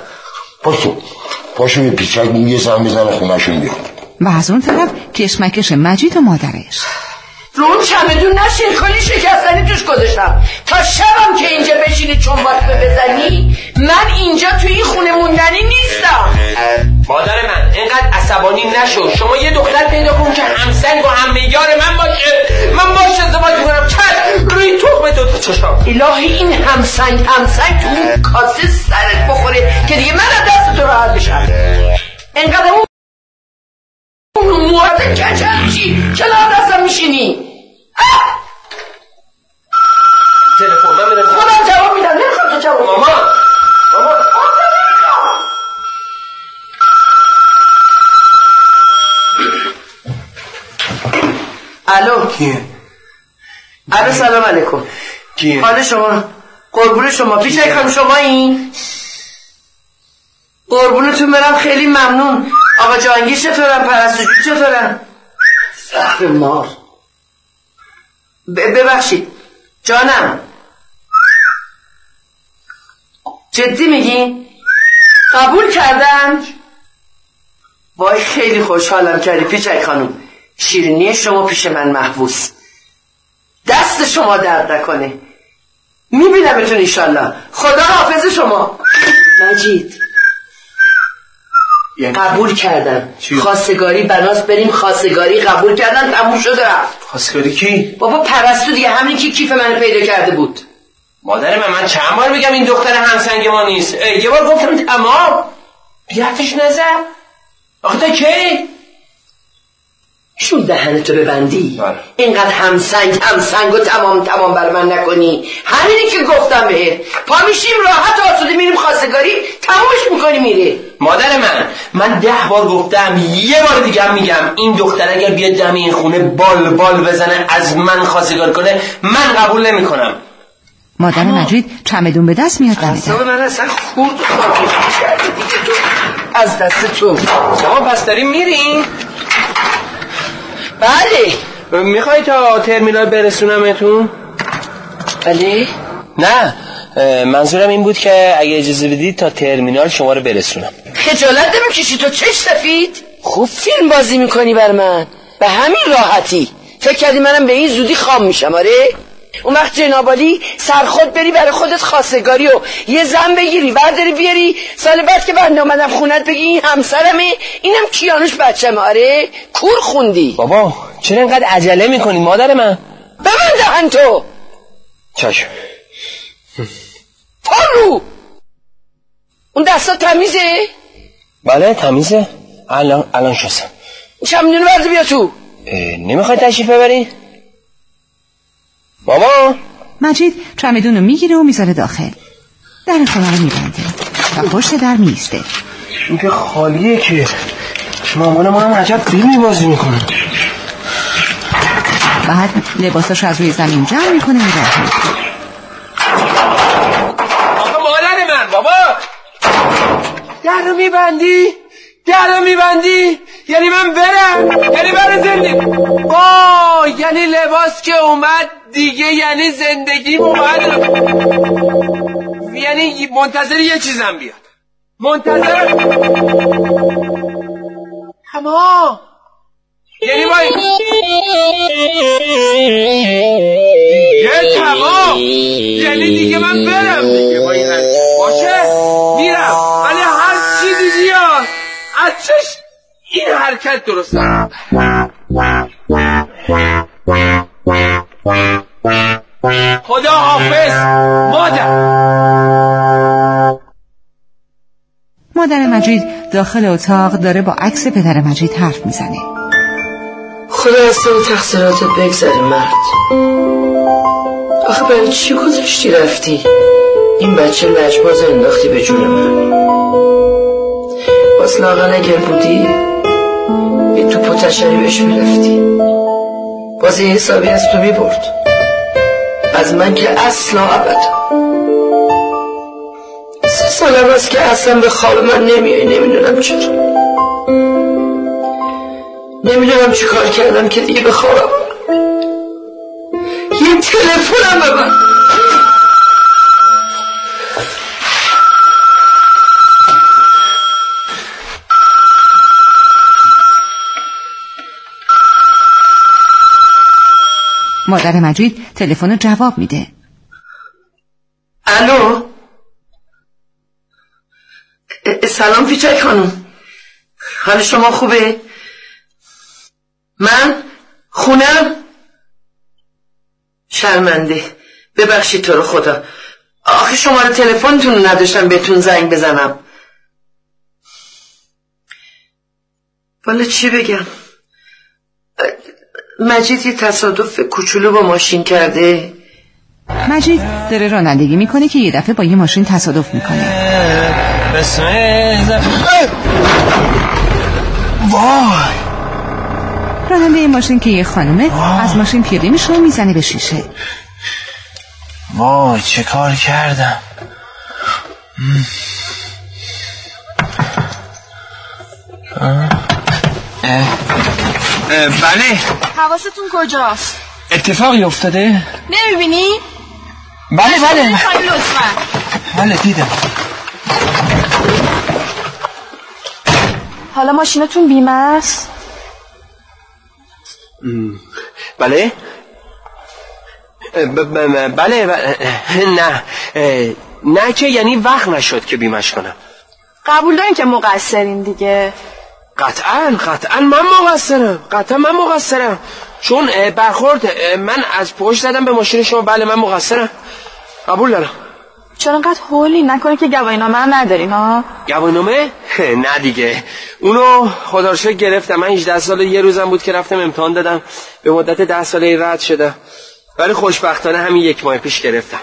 پاشو پاشو به پیچک یه زن بزنه خونهشون بیاد. و از اون طرف کشمکش مجید و مادرش. رو اون چمدون نشین کلی شکستنی توش گذاشتم. تا شبم که اینجا بشینی چون به بزنی من اینجا توی این خونه موندنی نیستم. مادر من اینقدر عصبانی نشو. شما یه دختر پیدا کن که همسنگ و هم میار من باشه. من باشه ازدواج می‌کنم. چند روی تخم دو تا چشم. الهی این همسنگ همسنگ تو اون کاسه سرت بخوره که دیگه من از دست تو راحت بشم اینقدر اون مورد کچل چی دستم میشینی تلفن من میرم خودم جواب میدم. نمی‌خوام تو جواب مامان. مامان. الو. کیه؟ الو سلام علیکم. کیه؟ حال شما؟ قربون شما. پیش خانم شما این. قربونتون برم. خیلی ممنون. آقا جهانگیر چطورم پرستوجو چطورم زهر مار. ببخشید. جانم. جدی میگی؟ قبول کردن وای خیلی خوشحالم کردی پیچک خانم. شیرینی شما پیش من محبوس. دست شما درد نکنه. میبینمتون ایشالله خدا حافظ شما. مجید. یعنی قبول کردن؟ خواستگاری بناس بریم خواستگاری قبول کردن تموم شده رفت. خواستگاری کی؟ بابا پرستو دیگه همین که کیف منو پیدا کرده بود. مادر من من چند بار میگم این دختر همسنگ ما نیست؟ یه بار گفتم تمام. بیاتش نزد آخه تا کی؟ شون دهنتو ببندی. بله. اینقدر همسنگ همسنگ و تمام تمام بر من نکنی. همینی که گفتم بهت پا میشیم راحت آسوده میریم خواستگاری تمامش می‌کنی میره مادر من من ده بار گفتم یه بار دیگه هم میگم این دختر اگر بیاد دم این خونه بال بال بزنه از من خواستگار کنه من قبول نمی‌کنم. مادر مجید چمدون به دست میاد دم حساب در من اصلا خورد دیگه تو از دست تو. شما پس داریم میریم. بله. می‌خوای تا ترمینال برسونمتون؟ بله. نه منظورم این بود که اگه اجازه بدید تا ترمینال شما رو برسونم. خجالت نمی‌کشی تو چش سفید؟ خوب فیلم بازی می‌کنی بر من. به همین راحتی. فکر کردی منم به این زودی خام میشم آره؟ اون وقت جنابالی سرخود بری برای خودت خواستگاری و یه زن بگیری برداری بیاری. سال بعد که بنده اومدم خونت بگی این همسرمه. اینم کیانوش بچم آره کور خوندی. بابا چرا اینقدر عجله می‌کنی مادر من؟ به من دهن تو. چشم. پارو اون دستا تمیزه؟ بله تمیزه. الان الان شستم. چمدونو برده بیا تو. نمی‌خوای تشریف ببری؟ بابا. مجید چمدون رو می‌گیره و می‌ذاره داخل. در خونه رو میبنده و پشت در میسته این که خالیه که مامان ما هم عجب فیلمی بازی می‌کنه. بعد لباساش از روی زمین جمع می‌کنه میره. آقا مادر من بابا. در رو میبندی؟ در رو میبندی؟ یعنی من برم. یعنی برای زندگی آه یعنی لباس که اومد دیگه یعنی زندگی اومد. یعنی منتظر یه چیزم بیاد. منتظر تمام یعنی با دیگه تمام. یعنی دیگه من برم دیگه. با این. باشه میرم. ولی هر چی دیگه از چش این حرکت درست. خدا حافظ. مادر. مادر مجید داخل اتاق داره با عکس پدر مجید حرف می‌زنه. خدا از تو تقصیراتت بگذره مرد. آخه برای چی گذاشتی رفتی؟ این بچه لجباز انداختی به جون من. باز لاغل اگر بودی؟ یه تو پتشری بهش می‌رفتی. باز یه حسابی از تو می‌برد. از من که اصلا ابدا. سه سال است که اصلا به خواب من نمیای نمی‌دونم چرا. نمی‌دونم چی کار کردم که دیگه بخوابم یه تلفنم به من مادر مجید تلفن جواب میده. الو؟ سلام پیچک خانم. حال شما خوبه؟ من خونم؟ شرمنده. ببخشید تو رو خدا. آخه شماره تلفنتون رو نداشتم بهتون زنگ بزنم. والا چی بگم؟ مجید یه تصادف کوچولو با ماشین کرده. مجید داره رانندگی می‌کنه که یه دفعه با یه ماشین تصادف می‌کنه. بسم وای. راننده این ماشین که یه خانومه از ماشین پیاده میشه و می‌زنه به شیشه. وای چه کار کردم. بله. حواستون کجاست؟ اتفاقی افتاده. نمی‌بینی؟ بله بله. بله دیدم. حالا ماشینتون بیمه است؟ بله. بله بله. نه. نه که یعنی وقت نشد که بیمش کنم. قبول دارین که مقصرین دیگه. قطعا قطعا من مقصرم قطعا من مقصرم. چون برخورد من از پشت زدم به ماشین شما بله من مقصرم. قبول دارم. چرا انقدر هولی؟ نکنه که گواهینامه هم ندارین ها گواهینامه؟ نه دیگه. اونو خدا رو گرفتم. من 18 سال یه روزم بود که رفتم امتحان دادم. به مدت 10 ساله رد شده ولی خوشبختانه همین یک ماه پیش گرفتم.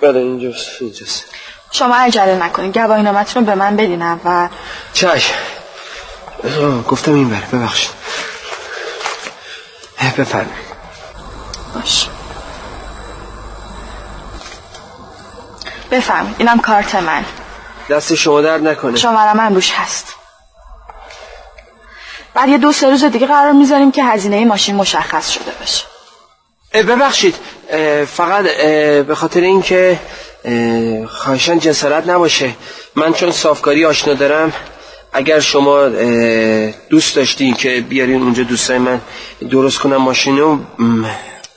بله اینجاست اینجاست. شما عجله نکنین گواهینامه‌تون رو به من بدین اول. آه، گفتم این بر ببخشید. بفرمایید. باش. بفرمایید اینم کارت من. دست شما درد نکنه. شماره من روش هست. بعد یه دو سه روز دیگه قرار می‌ذاریم که هزینه ماشین مشخص شده باشه. ببخشید. اه، فقط به خاطر اینکه اه، خواهشان جسارت نباشه. من چون صافکاری آشنا دارم اگر شما دوست داشتین که بیارین اونجا دوستای من درست کنم ماشینو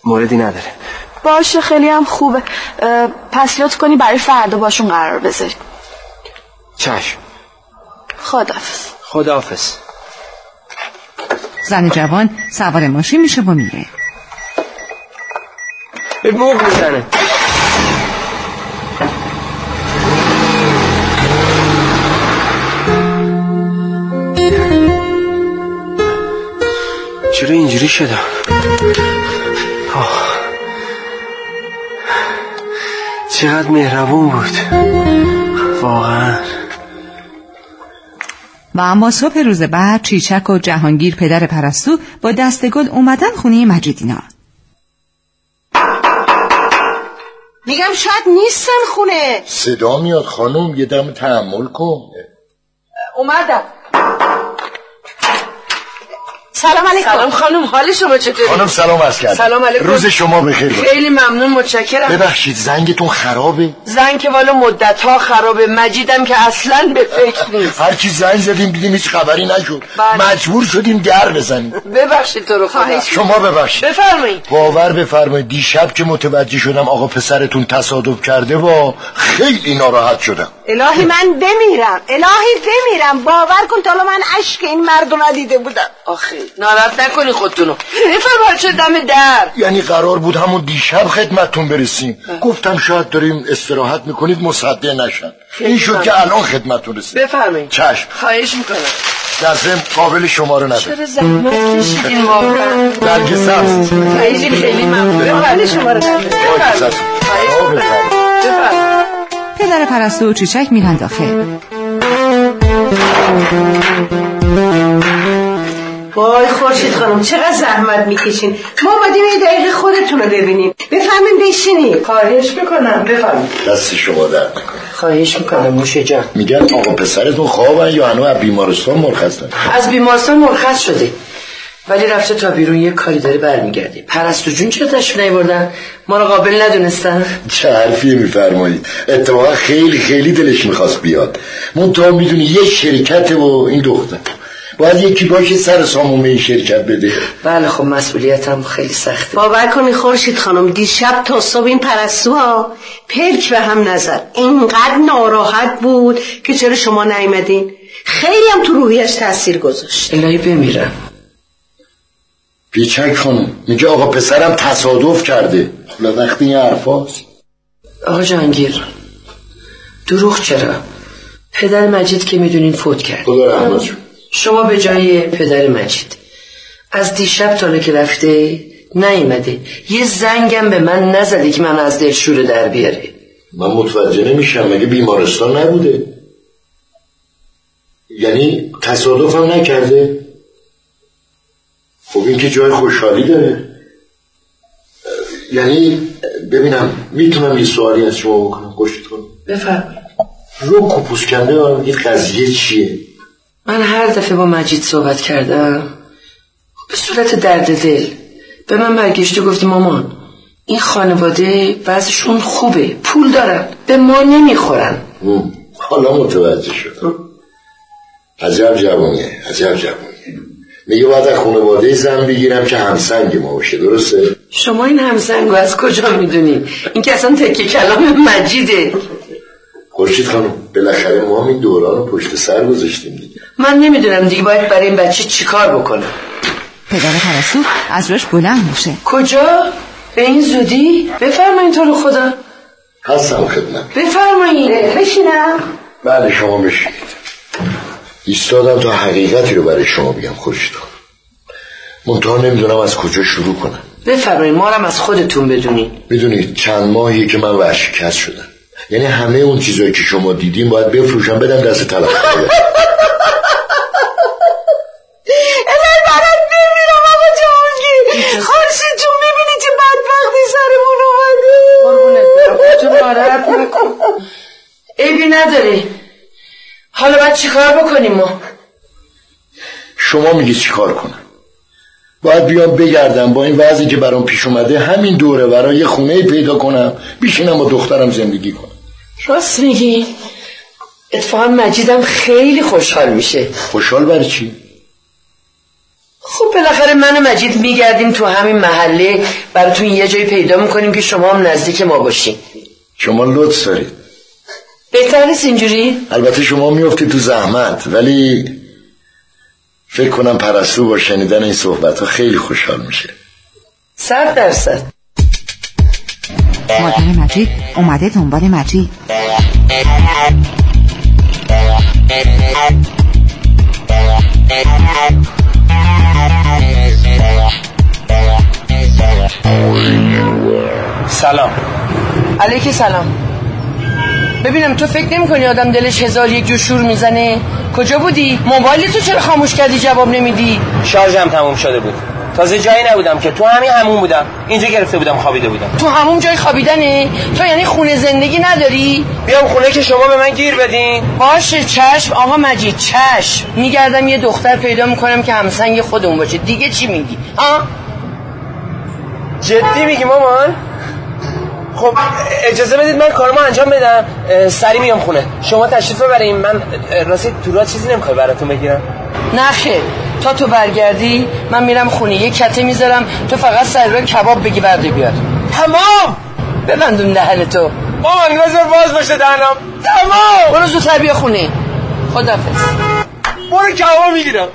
موردی نداره. باشه خیلی هم خوبه. پس لطف کنی برای فردا باشون قرار بذاری. چشم. خدافز خداحافظ. زن جوان سوار ماشین میشه و میره. به موق می‌زنه. چرا اینجوری شده؟ آه. چقدر مهربون بود. واقعا. و اما صبح روز بعد چیچک و جهانگیر پدر پرستو با دست گل اومدن خونه مجیدینا میگم شاید نیستن خونه. صدا میاد خانم یه دم تحمل کن. اومدم. سلام علیکم. سلام خانم حال شما چطوری؟ خانم سلام از کردم. سلام علیکم. روز شما بخیر باشه. خیلی ممنون متشکرم. ببخشید زنگتون خرابه. زن که والا مدت ها خرابه مجیدم که اصلا به فکر نیست. هر کی زنگ زدیم دیدیم هیچ خبری نشد. بله. مجبور شدیم در بزنیم. ببخشید تو رو خدا. شما ببخشید. بفرمایید. باور بفرمایید. دیشب که متوجه شدم آقا پسرتون تصادف کرده با خیلی ناراحت شدم. الهی من بمیرم. الهی بمیرم. باور کن تا من اشک این مرد رو ندیده بودم. آخه. ناراحت نکنی خودتونو. بفرمایید چه دم در. یعنی قرار بود همون دیشب خدمتتون برسیم. گفتم شاید داریم استراحت می‌کنید مصدق نشن. این شد که الان خدمتتون رسید بفرمایید. چشم. خواهش می‌کنم. در ضمن قابل شما رو نداره چرا زحمت کشیدین واقعا درگ سبز. خیلی خیلی ممنون. بفرمایید شما رو نداره. پدر پرستو و چیچک میرن داخل. وای خورشید خانم چقدر زحمت می‌کشین. ما اومدیم یه دقیقه خودتون رو ببینیم. بفهمین بشینید خواهش می‌کنم بفرمایید. دست شما درد نکنه خواهش می‌کنم موشه جان. میگن آقا پسرتون خوابن یا هنوز از بیمارستان مرخصن از بیمارستان مرخص شده. ولی رفته تا بیرون یه کاری داره برمیگرده. پرستو جون چرا تشریف نیوردن؟ ما رو قابل ندونستن. چه حرفی میفرمایید. اتفاقا خیلی خیلی دلش می‌خواست بیاد. منتها می‌دونی یه شرکت و این دختر. باید یکی باشه سر سامون این شرکت بده. بله خب مسئولیتم خیلی سخته. باور کنی خورشید خانم دیشب تا صبح این پرستو ها پلک به هم نظر اینقدر ناراحت بود که چرا شما نیومدین؟ خیلی هم تو روحیش تاثیر گذاشت. الهی بمیرم پیچک خانم میگه آقا پسرم تصادف کرده. حالا وقتی این حرفاست. آقا جهانگیر دروغ چرا؟ پدر مجید که می‌دونین فوت کرد. خدا رحمت کنه. شما به جای پدر مجید. از دیشب تا که رفته نیومده. یه زنگم به من نزده که من از دلشوره در بیاره. من متوجه نمیشم. مگه بیمارستان نبوده؟ یعنی تصادف هم نکرده؟ خب این که جای خوشحالی داره. یعنی ببینم می‌تونم یه سوالی از شما بکنم. خوشت کنم. بفرمایید. رو کپوس کنده این قضیه چیه؟ من هر دفعه با مجید صحبت کردم به صورت درد دل به من برگشته گفتی مامان این خانواده بعضشون خوبه پول دارن به ما نمی‌خورن. حالا متوجه شدم. عجب جوانیه عجب جوانیه میگه باید از خانواده زن بگیرم که همسنگ ما باشه درسته؟ شما این همسنگو از کجا می‌دونی؟ این که اصلا تکه کلام مجیده. خورشید خانم بالاخره ما هم این دوران رو پشت سر گذاشتیم دیگه. من نمی‌دونم دیگه باید برای این بچه چیکار بکنم. پدر پرستو از روش بلند میشه کجا؟ به این زودی؟ بفرمایید تو رو خدا. هستم خدمت. بفرمایید بشینم. بله شما بشید ایستادم تا حقیقتی رو برای شما بگم خوشتون منتها نمی‌دونم از کجا شروع کنم. بفرمایید ما هم از خودتون بدونید می‌دونید چند ماهیه که من ورشکست شدم. یعنی همه اون چیزایی که شما دیدین باید بفروشم بدم دست طلب. خورشید جون می‌بینی چه بدبختی سرمون اومده؟ تو ناراحت نکن. عیبی نداره حالا باید چیکار بکنیم ما؟ شما میگی چیکار کنم؟ باید بیام بگردم با این وضعی که برام پیش اومده همین دوره برای یه خونه پیدا کنم بیشینم با دخترم زندگی کنم. راست میگی؟ اتفاقا مجیدم خیلی خوشحال میشه. خوشحال برای چی؟ خب بالاخره من و مجید میگردیم تو همین محله. براتون یه جایی پیدا می‌کنیم که شما هم نزدیک ما باشین. شما لطف دارید. بهتر نیست اینجوری؟ البته شما میفتید تو زحمت ولی فکر کنم پرستو با شنیدن این صحبت ها خیلی خوشحال میشه. صد درصد. مادر مجید اومده دنبال مجید. سلام. علیکی سلام. ببینم تو فکر نمی کنی آدم دلش هزار یک جو شور می‌زنه؟ کجا بودی؟ موبایل تو چرا خاموش کردی؟ جواب نمیدی. شارژم تموم شده بود. تازه جایی نبودم که. تو همین همون بودم. اینجا گرفته بودم خوابیده بودم. تو همون جای خوابیدنه تو یعنی خونه زندگی نداری؟ بیام خونه که شما به من گیر بدین. باشه چشم. آقا مجید چشم. میگردم یه دختر پیدا می‌کنم که همسنگ خودمون باشه. دیگه چی میگی؟ ها جدی میگی مامان؟ خب اجازه بدید من کارمو انجام بدم. سری میام خونه. شما تشریف ببرین. من راستی تو راه چیزی نمی‌خوای براتون بگیرم. نه خیر. تا تو برگردی من میرم خونه یه کته می‌ذارم تو فقط سر راه کباب بگی برده بیار تمام! ببندون دهن تو. مامان بذار باز باشه دهنم. تمام! برو زودتر بیا خونه. خدافز برو کباب می‌گیرم.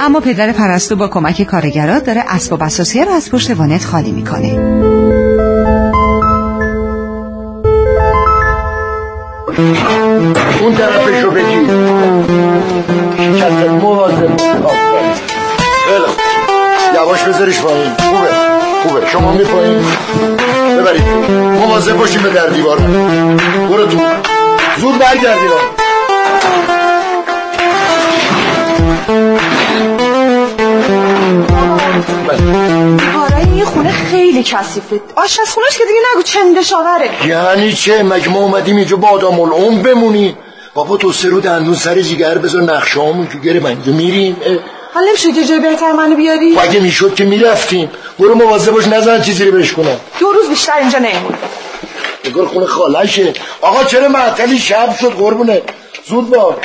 اما پدر پرستو با کمک کارگرات داره اسباب اساسیه رو از پشت وانت خالی می‌کنه. اون طرفشو بگیر شکست مواظب. آفرین. خیلی خوب. یواش بذارش پایین خوبه. خوبه. شما می پایین ببرید. مواظب باشین به در دیوار. برو تو. زود برگردید دیوارای این خونه خیلی کثیفه آشپزخونهش که دیگه نگو چنده شاوره یعنی چه؟ مگه ما اومدیم اینجا با آدم العمر بمونیم بابا تو سه رو دندون سر جیگر بذار نقشه همون که گره من میریم. حالا نمیشه یه جای بهتر منو بیاری؟ خب اگه می‌شد که می‌رفتیم. برو مواظب باش نزن چیزی رو بهش کنم. دو روز بیشتر اینجا نمون نگار خونه خالشه. آقا چرا معطلی شب شد؟ قربونه. زود باش.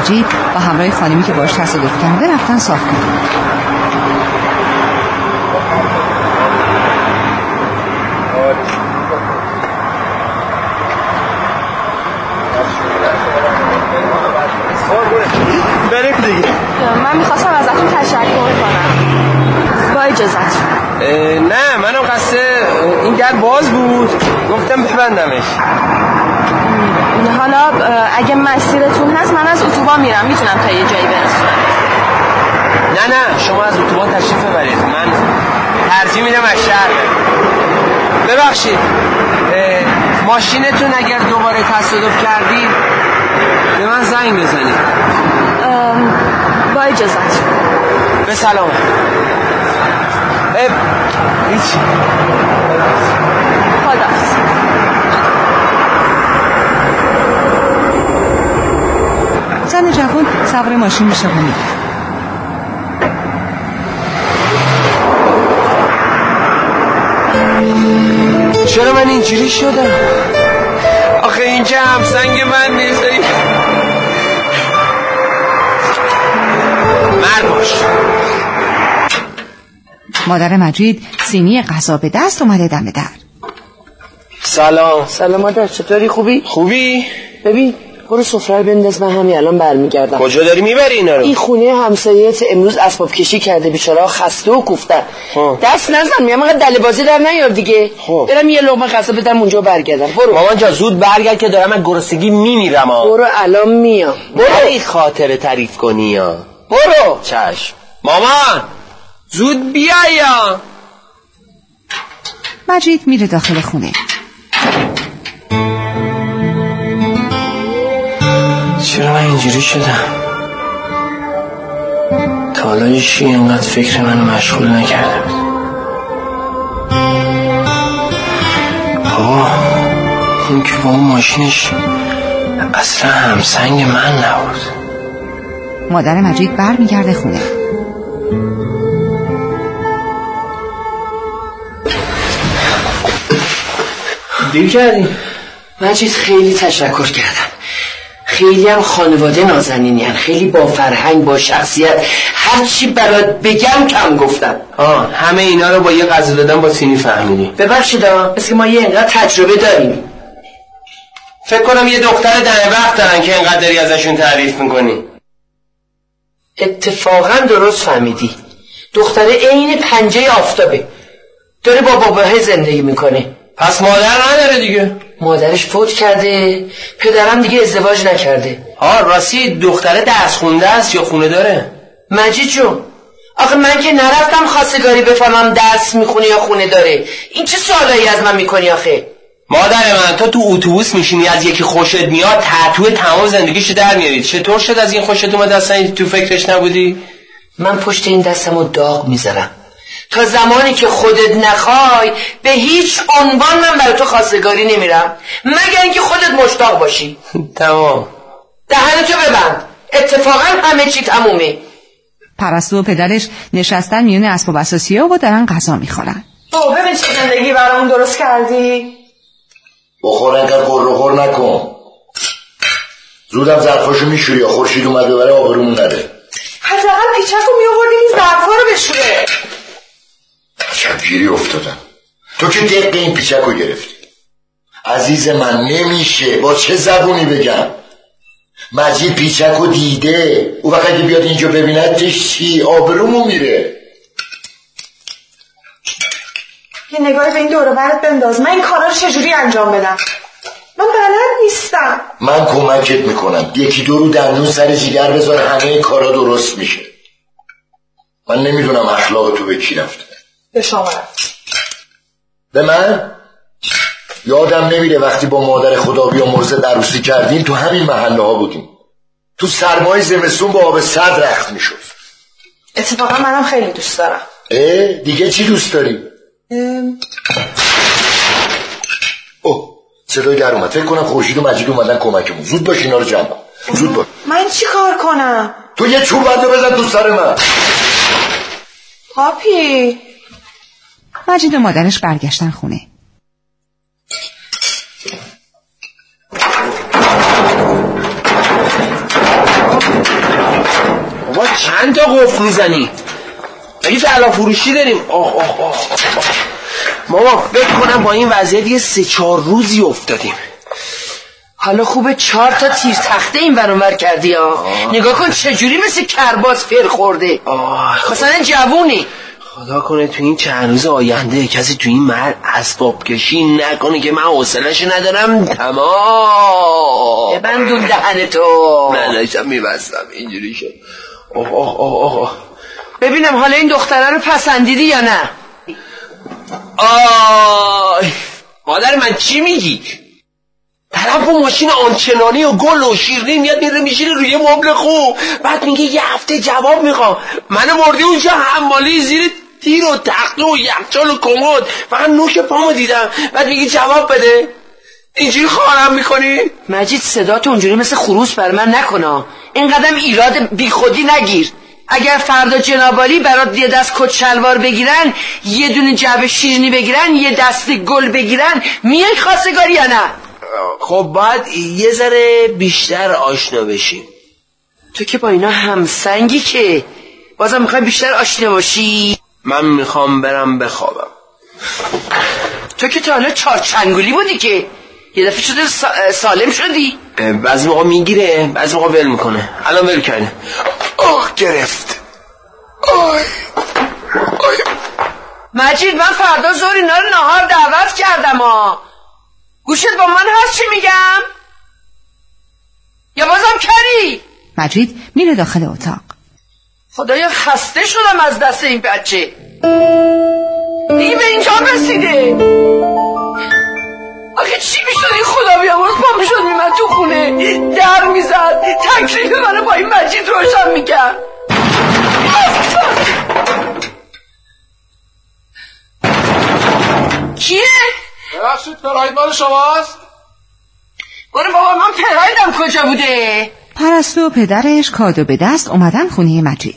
مجید و همراه خانمی که باش تصادف کرده رفتن صاف کنن. بریم دیگه. من می‌خواستم ازتون تشکر کنم. با نه منم قصد این در باز بود. گفتم ببندمش. حالا اگه مسیرتون هست من از اتوبان میرم. می‌تونم تا یه جایی برسونم نه نه شما از اتوبان تشریف ببرید. من ترجیح میدم از شهر. ببخشید ماشینتون اگر دوباره تصادف کردید به من زنگ بزنید. با اجازت. به سلامت. اه، هیچ خداحافظ. زن جوان سوار ماشین میشه و میره چرا من اینجوری شدم؟ آخه این که همسنگ من نیست. مرد باش. مادر مجید سینی غذا به دست اومده دم در. سلام. سلام مادر چطوری؟ خوبی؟ خوبی؟ ببین برو سفره رو بنداز من همین الان برمیگردم. کجا داری می‌بری اینا رو؟ این خونه همسایت امروز اسباب کشی کرده بیچاره خسته و کوفتن خب. دست نزن میگم اینقدر دل بازی در نیار دیگه. خب. برم یه لقمه غذا بدم اونجا برگردم. برو. مامان جان زود برگرد که دارم از گرسنگی میمیرم ها. برو الان میام. برو. این خاطر تعریف کنی ها. برو. چشم. مامان زود بیا یا مجید میره داخل خونه. چرا من اینجوری شدم؟ تا حالا هیچی اینقدر فکر منو مشغول نکرده بود. بابا اون که با اون ماشینش اصلا همسنگ من نبود. مادر مجید بر میگرده خونه. دیر کردی؟ مجید خیلی تشکر کردم. خیلی هم خانواده نازنینی هن. خیلی با فرهنگ با شخصیت. هرچی برات بگم کم گفتم. آه همه اینا رو با یه غذا دادن با سینی فهمیدی. ببخشید مثل که ما یه اینقدر تجربه داریم. فکر کنم یه دختر دنه وقت دارن که اینقدر داری ازشون تعریف می‌کنی. اتفاقا درست فهمیدی. دختره عین پنجه آفتابه. داره با باباه زندگی می‌کنه. پس مادر نداره دیگه. مادرش فوت کرده پدرم دیگه ازدواج نکرده. ها راستی دختره درس خونده است یا خونه داره؟ مجید جون آخه من که نرفتم خواستگاری بفهمم درس می‌خونه یا خونه داره. این چه سوالایی از من می‌کنی آخه؟ مادر من تا تو اتوبوس میشینی از یکی خوشت میاد تحتوی تمام زندگیشو در میاری. چطور شد از این خوشت اومد؟ اصلا تو فکرش نبودی؟ من پشت این دستمو داغ می‌ذارم. تا زمانی که خودت نخوای به هیچ عنوان من برای تو خواستگاری نمیرم. مگر اینکه خودت مشتاق باشی. تمام. دهنتو ببند. اتفاقا همه چی تمومه. پرستو و پدرش نشستن میون اسباب اساسی و دارن غذا می‌خورن. بابا ببین چه زندگی برامون درست کردی؟ بخور انقدر قر خور نکن. زودم ظرفاشو میشوری یا خورشید اومد ببره آبرومون نده. حداقل پیچک رو میآوردی این ظرفا رو بشوره. شبگیری افتادم. تو که دقیقه این پیچک رو گرفتی. عزیز من نمیشه. با چه زبونی بگم؟ مجید پیچک رو دیده. او وقت که بیاد اینجا ببیندش چی؟ آبرومو میره. یه نگاهی به این دوره برات بنداز. من این کارا رو چجوری انجام بدم؟ من بلد نیستم. من کمکت می‌کنم. یکی دو رو دندون سر جیگر بذار همه کارا درست میشه. من نمی‌دونم اخلاق تو به کی رفته. به شما به من؟ یادم نمیره وقتی با مادر خدا بیا مرزه عروسی کردیم تو همین محله ها بودیم. تو سرمای زمستون با آب سرد رخت می‌شد. اتفاقا منم خیلی دوست دارم. اه دیگه چی دوست داری؟ ام، اوه صدای در اومد. فکر کنم خورشید و مجید اومدن کمکمون. زود باش اینا رو جمع. زود باش. من چی کار کنم؟ تو یه چوب بنده بزن تو سر من. پاپی مجید و مادرش برگشتن خونه. بابا چند تا قفل می‌زنی؟ مگه طلا فروشی داریم؟ آه آه آه آه. ماما فکر کنم با این وضعیت یه سه چهار روزی افتادیم. حالا خوبه چهار تا تیر تخته این برانور کردی ها نگاه کن چجوری مثل کرباس فر خورده. آه مثلا جوونی. خدا کنه تو این چند روز آینده کسی تو این محل اسباب کشی نکنه که من حوصله‌شو ندارم. تمام. ببندون دهن تو. من داشتم میبستم. اینجوری شد. اوه اوه اوه اوه ببینم حالا این دختره رو پسندیدی یا نه. آی. مادر من چی میگی؟ طرف با ماشین آنچنانی و گل و شیرینی میاد میره میشینه روی مبل خوب بعد میگه یه هفته جواب می‌خوام. منو بردی اونجا حمالی زیر تیر و تخته و یخچال و کمد. فقط نوک پامو دیدم. بعد میگی جواب بده. اینجوری خواهرم می‌کنی؟ مجید صدا تو اونجوری مثل خروس بر من نکنه اینقدر ایراد بی خودی نگیر. اگر فردا جنابالی برات یه دست کت شلوار بگیرن یه دونه جعبه شیرینی بگیرن یه دست گل بگیرن میای خواستگاری یا نه؟ خب باید یه ذره بیشتر آشنا بشیم. تو که با اینا همسنگی که. بازم می‌خوای بیشتر آشنا باشی؟ من می‌خوام برم بخوابم. تو که تا حالا چارچنگولی بودی که. یه دفعه شده سا- سالم شدی. بعضی موقع می‌گیره بعضی موقع ول می‌کنه. الان ول کرده. آه گرفت. آی آی مجید من فردا زور اینا رو نهار دعوت کردم ها. گوشت با من هست چی میگم؟ یا بازم کری؟ مجید میره داخل اتاق. خدایا خسته شدم از دست این بچه. دیگه به اینجا رسیده. آخه چی می‌شد این خدا بیامرز؟ پا می‌شد میمد تو خونه. در می‌زد. تکلیف منو با این مجید روشن می‌کرد. کیه؟ ببخشید فرایت مال شماست. برو بابا من پرایدم کجا بوده؟ پرستو و پدرش کادو به دست اومدن خونه مجید.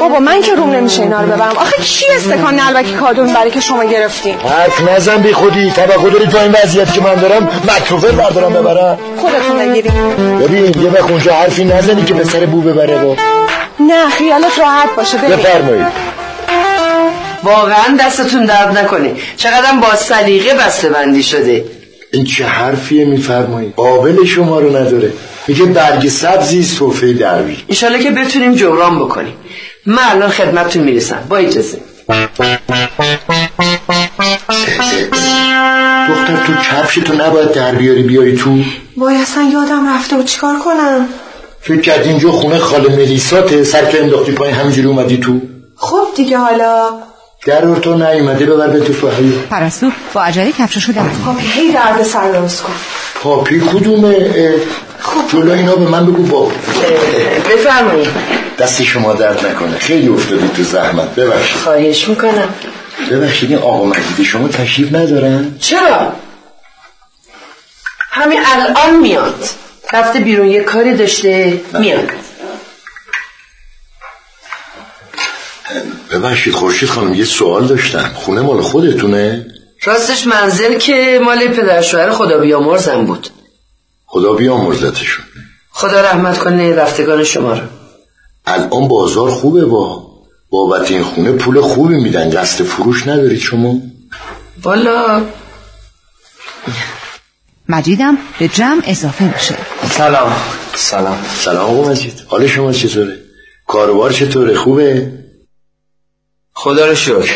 بابا من که روم نمیشه اینا رو ببرم. آخه کی استکان نلبکی کادو می‌بره که شما گرفتین حرف نزن بی خودی. توقع داری تا این وضعیت که من دارم مکروفر بردارم ببرم. خودتون بگیرید ببین یه وقت اونجا حرفی نزنی که به سر بو ببره با نه خیالت راحت باشه. ببین. بفرمایید. واقعا دستتون درد نکنه. چقدرم با سلیقه بسته بندی شده. این چه حرفیه میفرمایید قابل شما رو نداره. میگه برگ سبزی صوفه درویش. ایشالله که بتونیم جبران بکنیم. من الان خدمتتون می‌رسم. با اجازه دختر تو کفش تو نباید در بیاری بیای تو. وای اصلا یادم رفته و چیکار کنم؟ فکر کردی اینجا خونه خاله ملیساته سر که انداختی پایین همینجوری اومدی تو؟ خب دیگه حالا. در تو نیومده ببر به تو فهیو پرستو با عجله کفششو در خب هی درد سر درست کن. پاپی کدومه؟ اه، جلو اینا به من بگو با. بفرمایید. دست شما درد نکنه. خیلی افتادی تو زحمت. ببخشید. خواهش می‌کنم. ببخشید این آقا مجید شما تشریف ندارن؟ چرا؟ همین الان میاد. رفته بیرون یه کاری داشته میاد. ببخشید خورشید خانم یه سوال داشتم. خونه مال خودتونه؟ راستش منزل که مال پدر شوهر خدا بیامرزم بود. خدا بیامرزتشون. خدا رحمت کنه رفتگان شما رو. الان بازار خوبه با بابت این خونه پول خوبی میدن. قصد فروش ندارید شما؟ والا. مجیدم به جمع اضافه میشه. سلام. سلام. سلام آقا مجید. حال شما چطوره؟ کاروبار چطوره؟ خوبه؟ خدا رو شکر.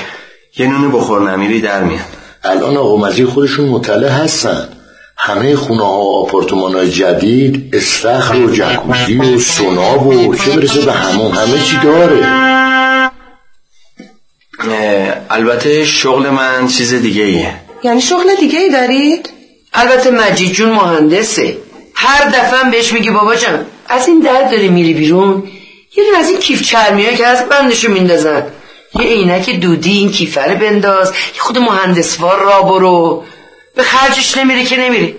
یه نون بخور نمیری در میاد. الان آقا مجید خودشون مطلع هستن. همه خونه ها و آپارتمان های جدید استخر و جکوزی و سوناب و چه برسه به همون همه چی داره. اه، البته شغل من چیز دیگه ایه یعنی شغل دیگه ای دارید؟ البته مجید جون مهندسه. هر دفعه هم بهش میگه بابا جان از این در داری میری بیرون؟ یه از این کیف چرمیه که از بندشو میندازن. یه عینک دودی این کیفه رو بنداز یه خود مهندسوار را برو. به خرجش نمیره که نمیره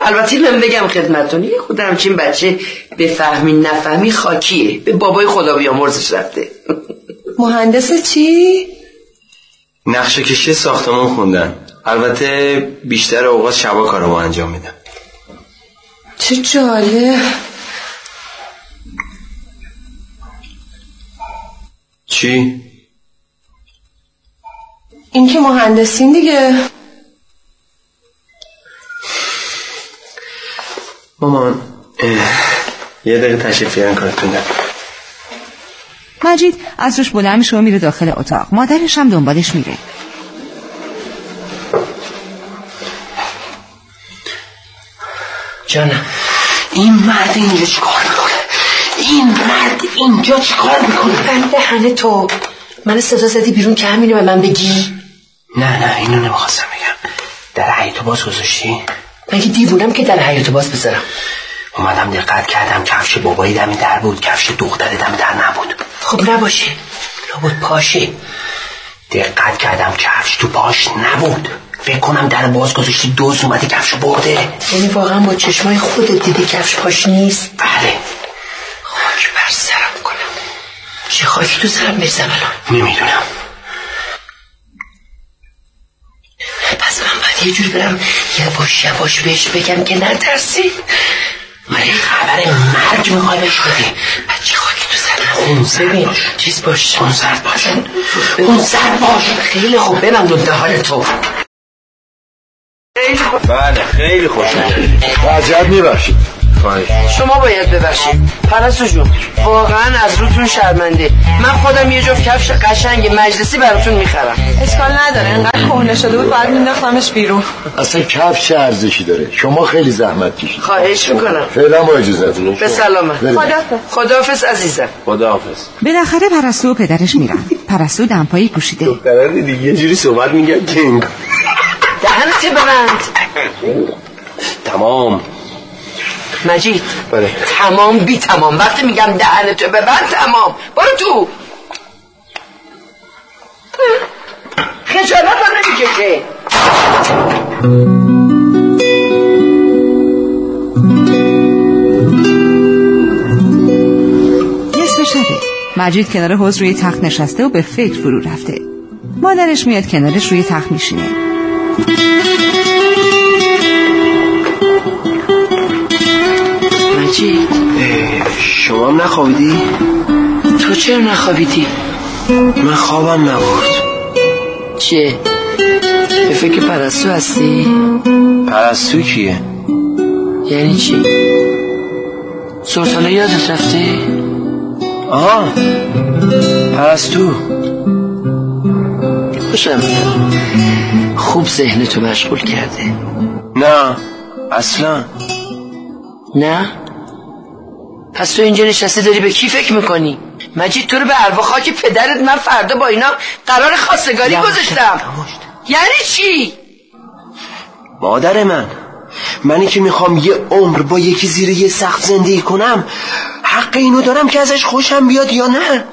البته من بگم خدمتتون یه خود همچین بچه بفهمی نفهمی خاکیه. به بابای خدا بیامرزش رفته. مهندس چی؟ نقشه کشی ساختمون خوندن. البته بیشتر اوقات شبا کارمو انجام میدم چه جالب چی؟ این که مهندسین دیگه. مامان یه دقیقه تشریف بیارن کارتون دارم مجید از روش بلند میشه و میره داخل اتاق. مادرش هم دنبالش میره. جانم این مرد اینجا چیکار می‌کنه؟ این مرد اینجا چیکار می‌کنه؟ بنده دهنه تو. من صدا زدی بیرون که همینو به من بگی. نه نه اینو نمی‌خواستم بگم. در حیاتو باز گذاشتی؟ مگه دیوونم که در حیاتو باز بذارم؟ اومدم دقت کردم کفش بابایی دم در بود کفش دختر دم در نبود. خب نباشه. لابد پاشه. دقت کردم کفش تو پاش نبود. فکر کنم در باز گذاشتی دوز اومده کفش برده. یعنی واقعا با چشمای خودت دیدی کفش پاش نیست؟ بله. خاک بر سرم کنم. چه خاکی تو سرم بریزم الان؟ نمی‌دونم پس من باید یه جوری برم یواش یواش بهش بگم که نترسی. ولی خبر مرگ می‌خوای بهش بدی بچه خاکی تو سرم خون سرد ببین باش. چیز باش. خون سرد باش. خون سرد باش. خیلی خوب. ببند و دهان تو. بله خیلی خوشم وضعیت میبخشید. شما باید ببخشید. پرستو جون واقعا از روتون شرمنده. من خودم یه جفت کفش قشنگ مجلسی براتون می‌خرم. اشکال نداره انقدر کهنه شده بود باید مینداختمش بیرون. اصلا کفش ارزشی داره. شما خیلی زحمت کشید. خواهش می‌کنم. فعلا با اجازتون به سلامت. خدافظ خداحافظ. عزیزم. خداحافظ. بالاخره پرستو و پدرش میرن. پرستو دمپایی پوشیده. دختره دیگه یه جوری صحبت میگن که دهنت ببند تمام. مجید. بله. تمام بی تمام. وقتی میگم دهنتو ببند تمام. برو تو. خجالت هم نمی‌کشه. نصف شبه. مجید کنار حوز روی تخت نشسته و به فکر فرو رفته. مادرش میاد کنارش روی تخت میشینه. مجید شما هم نخوابیدی؟ تو چرا نخوابیدی؟ من خوابم نبرد چه؟ به فکر پرستو هستی؟ پرستو کیه؟ یعنی چی؟ سلطانه یادت رفته؟ آها پرستو خوشم خوب ذهنتو مشغول کرده نه اصلا نه؟ پس تو اینجا نشسته داری به کی فکر می‌کنی؟ مجید تو رو به اروا خاک پدرت من فردا با اینا قرار خواستگاری گذاشتم یعنی چی؟ مادر من منی که می‌خوام یه عمر با یکی زیر یه سقف زندگی کنم حق اینو دارم که ازش خوشم بیاد یا نه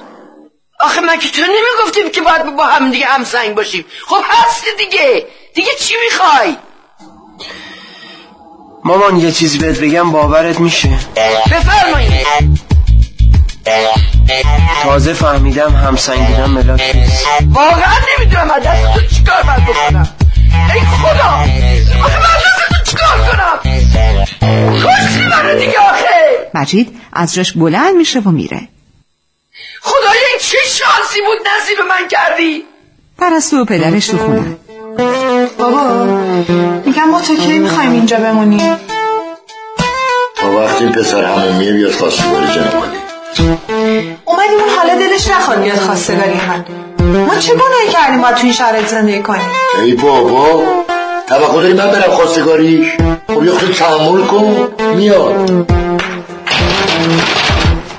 آخه من که تو نمی‌گفتیم که باید با هم دیگه همسنگ باشیم خب هستی دیگه دیگه چی می‌خوای؟ مامان یه چیزی بهت بگم باورت میشه. بفرمایید. تازه فهمیدم همسنگیدم ملاک نیست. واقعا نمی‌دونم از دست تو چیکار باید بکنم. ای خدا! آخه من دست تو چیکار کنم؟ کشتی منو دیگه آخه. مجید از جاش بلند میشه و میره. خدایا این چه شانسی بود نصیب من کردی؟ پرستو و پدرش تو خونه. بابا میگم ما تا کی می‌خوایم اینجا بمونیم؟ تا وقتی این پسر همومیه بیاد خواستگاری جناب اومدیم اون حالا دلش نخواد بیاد خواستگاری هم ما چه گناهی کردیم باید تو این شرایط زندگی کنیم؟ ای بابا توقع داری من برم خواستگاریش خب یه خود تحمل کن میاد.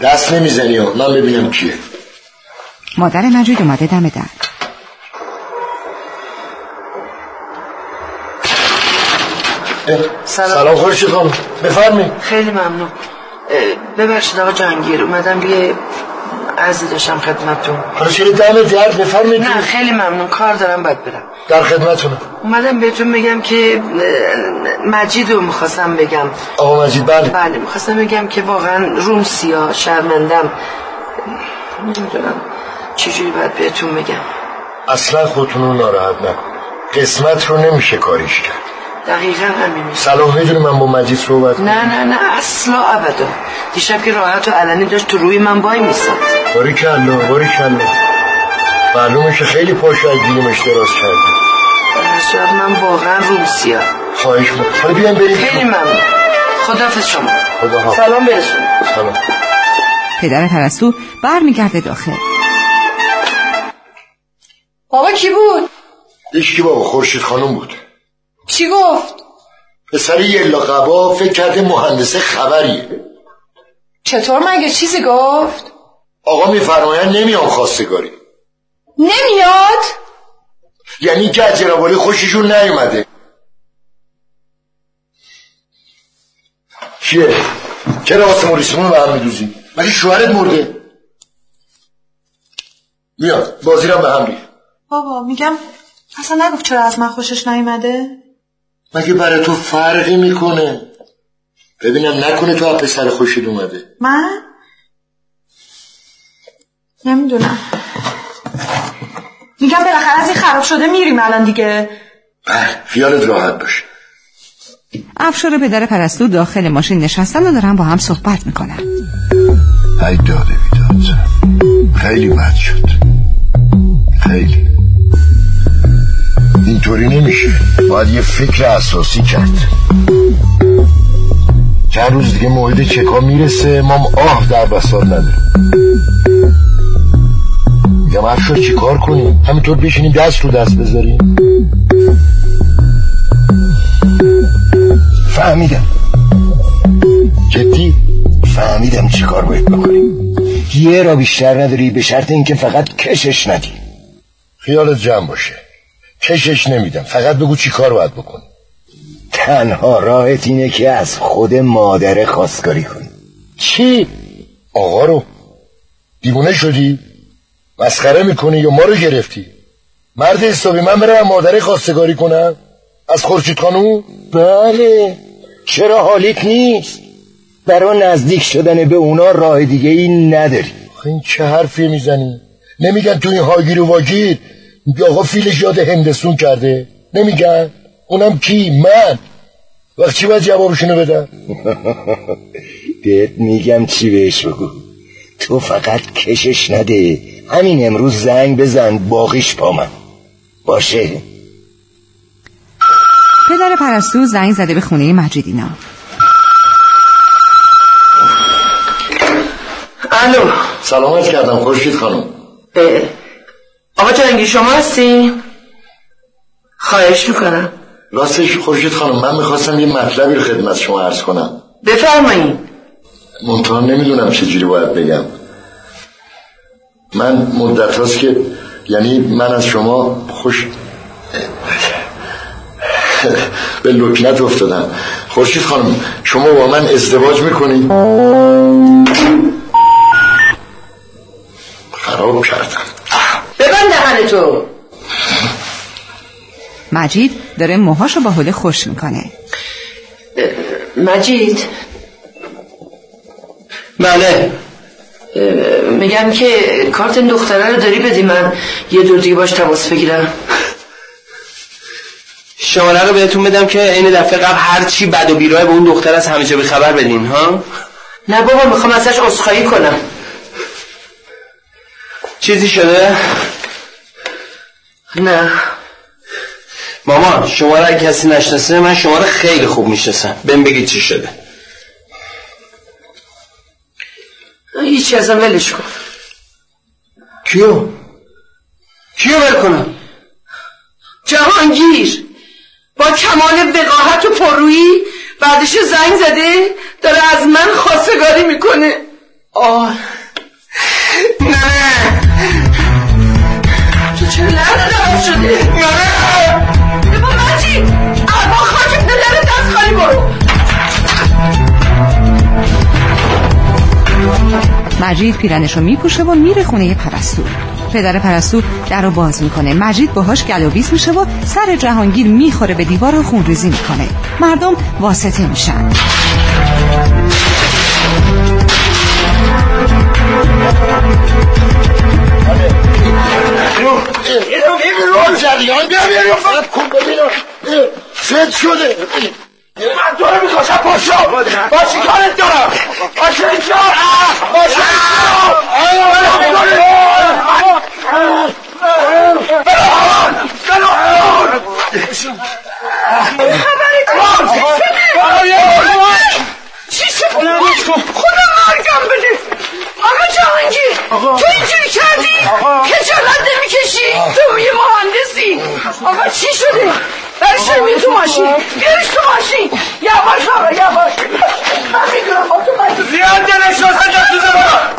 دست نمی‌زنی ها من ببینم کیه. مادر مجید اومده دم در. سلام. سلام خورشید خانم بفرمی خیلی ممنون. ببخشید آقا جهانگیر اومدم یه عرضی داشتم خدمتتون. چرا دم در بفرمید نه خیلی ممنون. کار دارم باید برم. در خدمتونه اومدم بهتون بگم که مجید رو می‌خواستم بگم. آقا مجید بله. بله می‌خواستم بگم که واقعا روم سیاه شرمندم نمی‌دونم چجوری باید بهتون بگم. اصلا خودتون رو ناراحت نکن. قسمت رو نمیشه کاریش کرد. دقیقا همین سلام می‌دونی من با مجید صحبت نه نه نه اصلا ابدا دیشب که راحت و علنی داشت تو روی من وای میساد. باری کلا باری کلا. معلومه که خیلی پاشو از گیلمش دراز هر صورت من واقعا روم سیاه خواهش می‌کنم. حالا بیایم بریم خیلی ممنون. خدافز شما. خدا. سلام برسون. سلام. پدر پرستو برمیگرده داخل. بابا کی بود؟ یکی بابا خورشید خانم بود. چی گفت؟ پسر یلا قبا فکر کرده مهندسه خبریه. چطور مگه چیزی گفت؟ آقا میفرماین نمیام خواستگاری. نمیاد؟ یعنی که از خوششون نیومده. چیه؟ چرا آسمون ریسمون رو به هم میدوزی؟ مگه شوهرت مرده؟ میاد بازی رو به هم ریخت. بابا میگم اصلا نگفت چرا از من خوشش نیومده؟ مگه برای تو فرقی می‌کنه؟ ببینم نکنه تو از پسر خوشت اومده. من؟ نمی‌دونم. میگم بالاخره از این خراب شده میریم الان دیگه. بله خیالت راحت باشه افشار و پدر پرستو داخل ماشین نشستن و دارن با هم صحبت می‌کنن. ای داده بیداد خیلی بد شد. خیلی. اینطوری نمیشه. باید یه فکر اساسی کرد. چند روز دیگه موعد چکا می‌رسه. ما آه در بسار نداریم میگم افشار چی کار کنیم؟ همینطور بشینیم دست رو دست بذاریم. فهمیدم. جدی؟ فهمیدم چی کار باید بکنیم. یه را بیشتر نداری به شرط اینکه فقط کشش ندی. خیالت جمع باشه. کشش نمیدم فقط بگو چی کار باید بکن تنها راهت اینه که از خود مادر خواستگاری کنی چی؟ آقا رو دیوونه شدی؟ مسخره می‌کنی یا ما رو گرفتی؟ مرد حسابی من برم مادر خواستگاری کنم؟ از خورشید خانو؟ بله چرا حالیت نیست؟ برای نزدیک شدن به اونا راه دیگه ای نداری این چه حرفی می‌زنی؟ نمیگن تو این هاگیر و واگیر آقا فیلش یاد هندسون کرده؟ نمیگن؟ اونم کی؟ من. وقت چی باید جوابشونو بدم بهت میگم چی بهش بگو. تو فقط کشش نده. همین امروز زنگ بزن باقیش پا من. باشه؟ پدر پرستو زنگ زده به خونه مجیدینا الو. سلامت کردم خورشید خانم. آقا جنگی شما هستی؟ خواهش می‌کنم. راستش خورشید خانم من می‌خواستم یه مطلبی رو خدمت شما عرض کنم. بفرمایید. منتها نمی‌دونم چجوری باید بگم. من مدت هاست که یعنی من از شما خوش به لکنت افتادم. خورشید خانم شما با من ازدواج می‌کنی؟ خراب کردم. تو. مجید داره موهاشو با حوله خوش می‌کنه. مجید. بله. میگم که کارت این دختره رو داری بدی من یه دور دیگه باش تماس بگیرم. شماره رو بهتون بدم که این دفعه قبل هر چی بد و بیراه به اون دختر از همه جا خبر بدین ها؟ نه بابا می‌خوام ازش عذرخواهی کنم. چیزی شده؟ نه. مامان شما اگه کسی نشناسه من شما رو خیلی خوب می‌شناسم. بهم بگید چی شده. هیچی ازم ولش کن. کیو؟ کیو ول کنم؟ جهانگیر با کمال وقاحت و پررویی بعدش زنگ زده داره از من خواستگاری می‌کنه. آه. نه. دست خالی برو مجید پیرنشو میپوشه و میره خونه پرستو. پدر پرستو در رو باز می‌کنه. مجید باهاش گلوبیز میشه و سر جهانگیر می‌خوره به دیوار و خونریزی می‌کنه. مردم واسطه میشن. اینو جریان بیا بیا بیا. فقط کن ببینم فت شده. من تو رو می‌خواستم پاشو با چی کارت دارم؟ پاشو اینجا پاشو چی شد خدا مرگم بده. آقا جهانگیر تو اینجوری کردی خجالت نمی‌کشی تو یه مهندسی. آقا چی شده؟ برش نمی تو ماشین؟ بیارش تو ماشین. یواش آقا یواش من می‌دونم تو ماشین زیاد دلش واسه جا تو زمان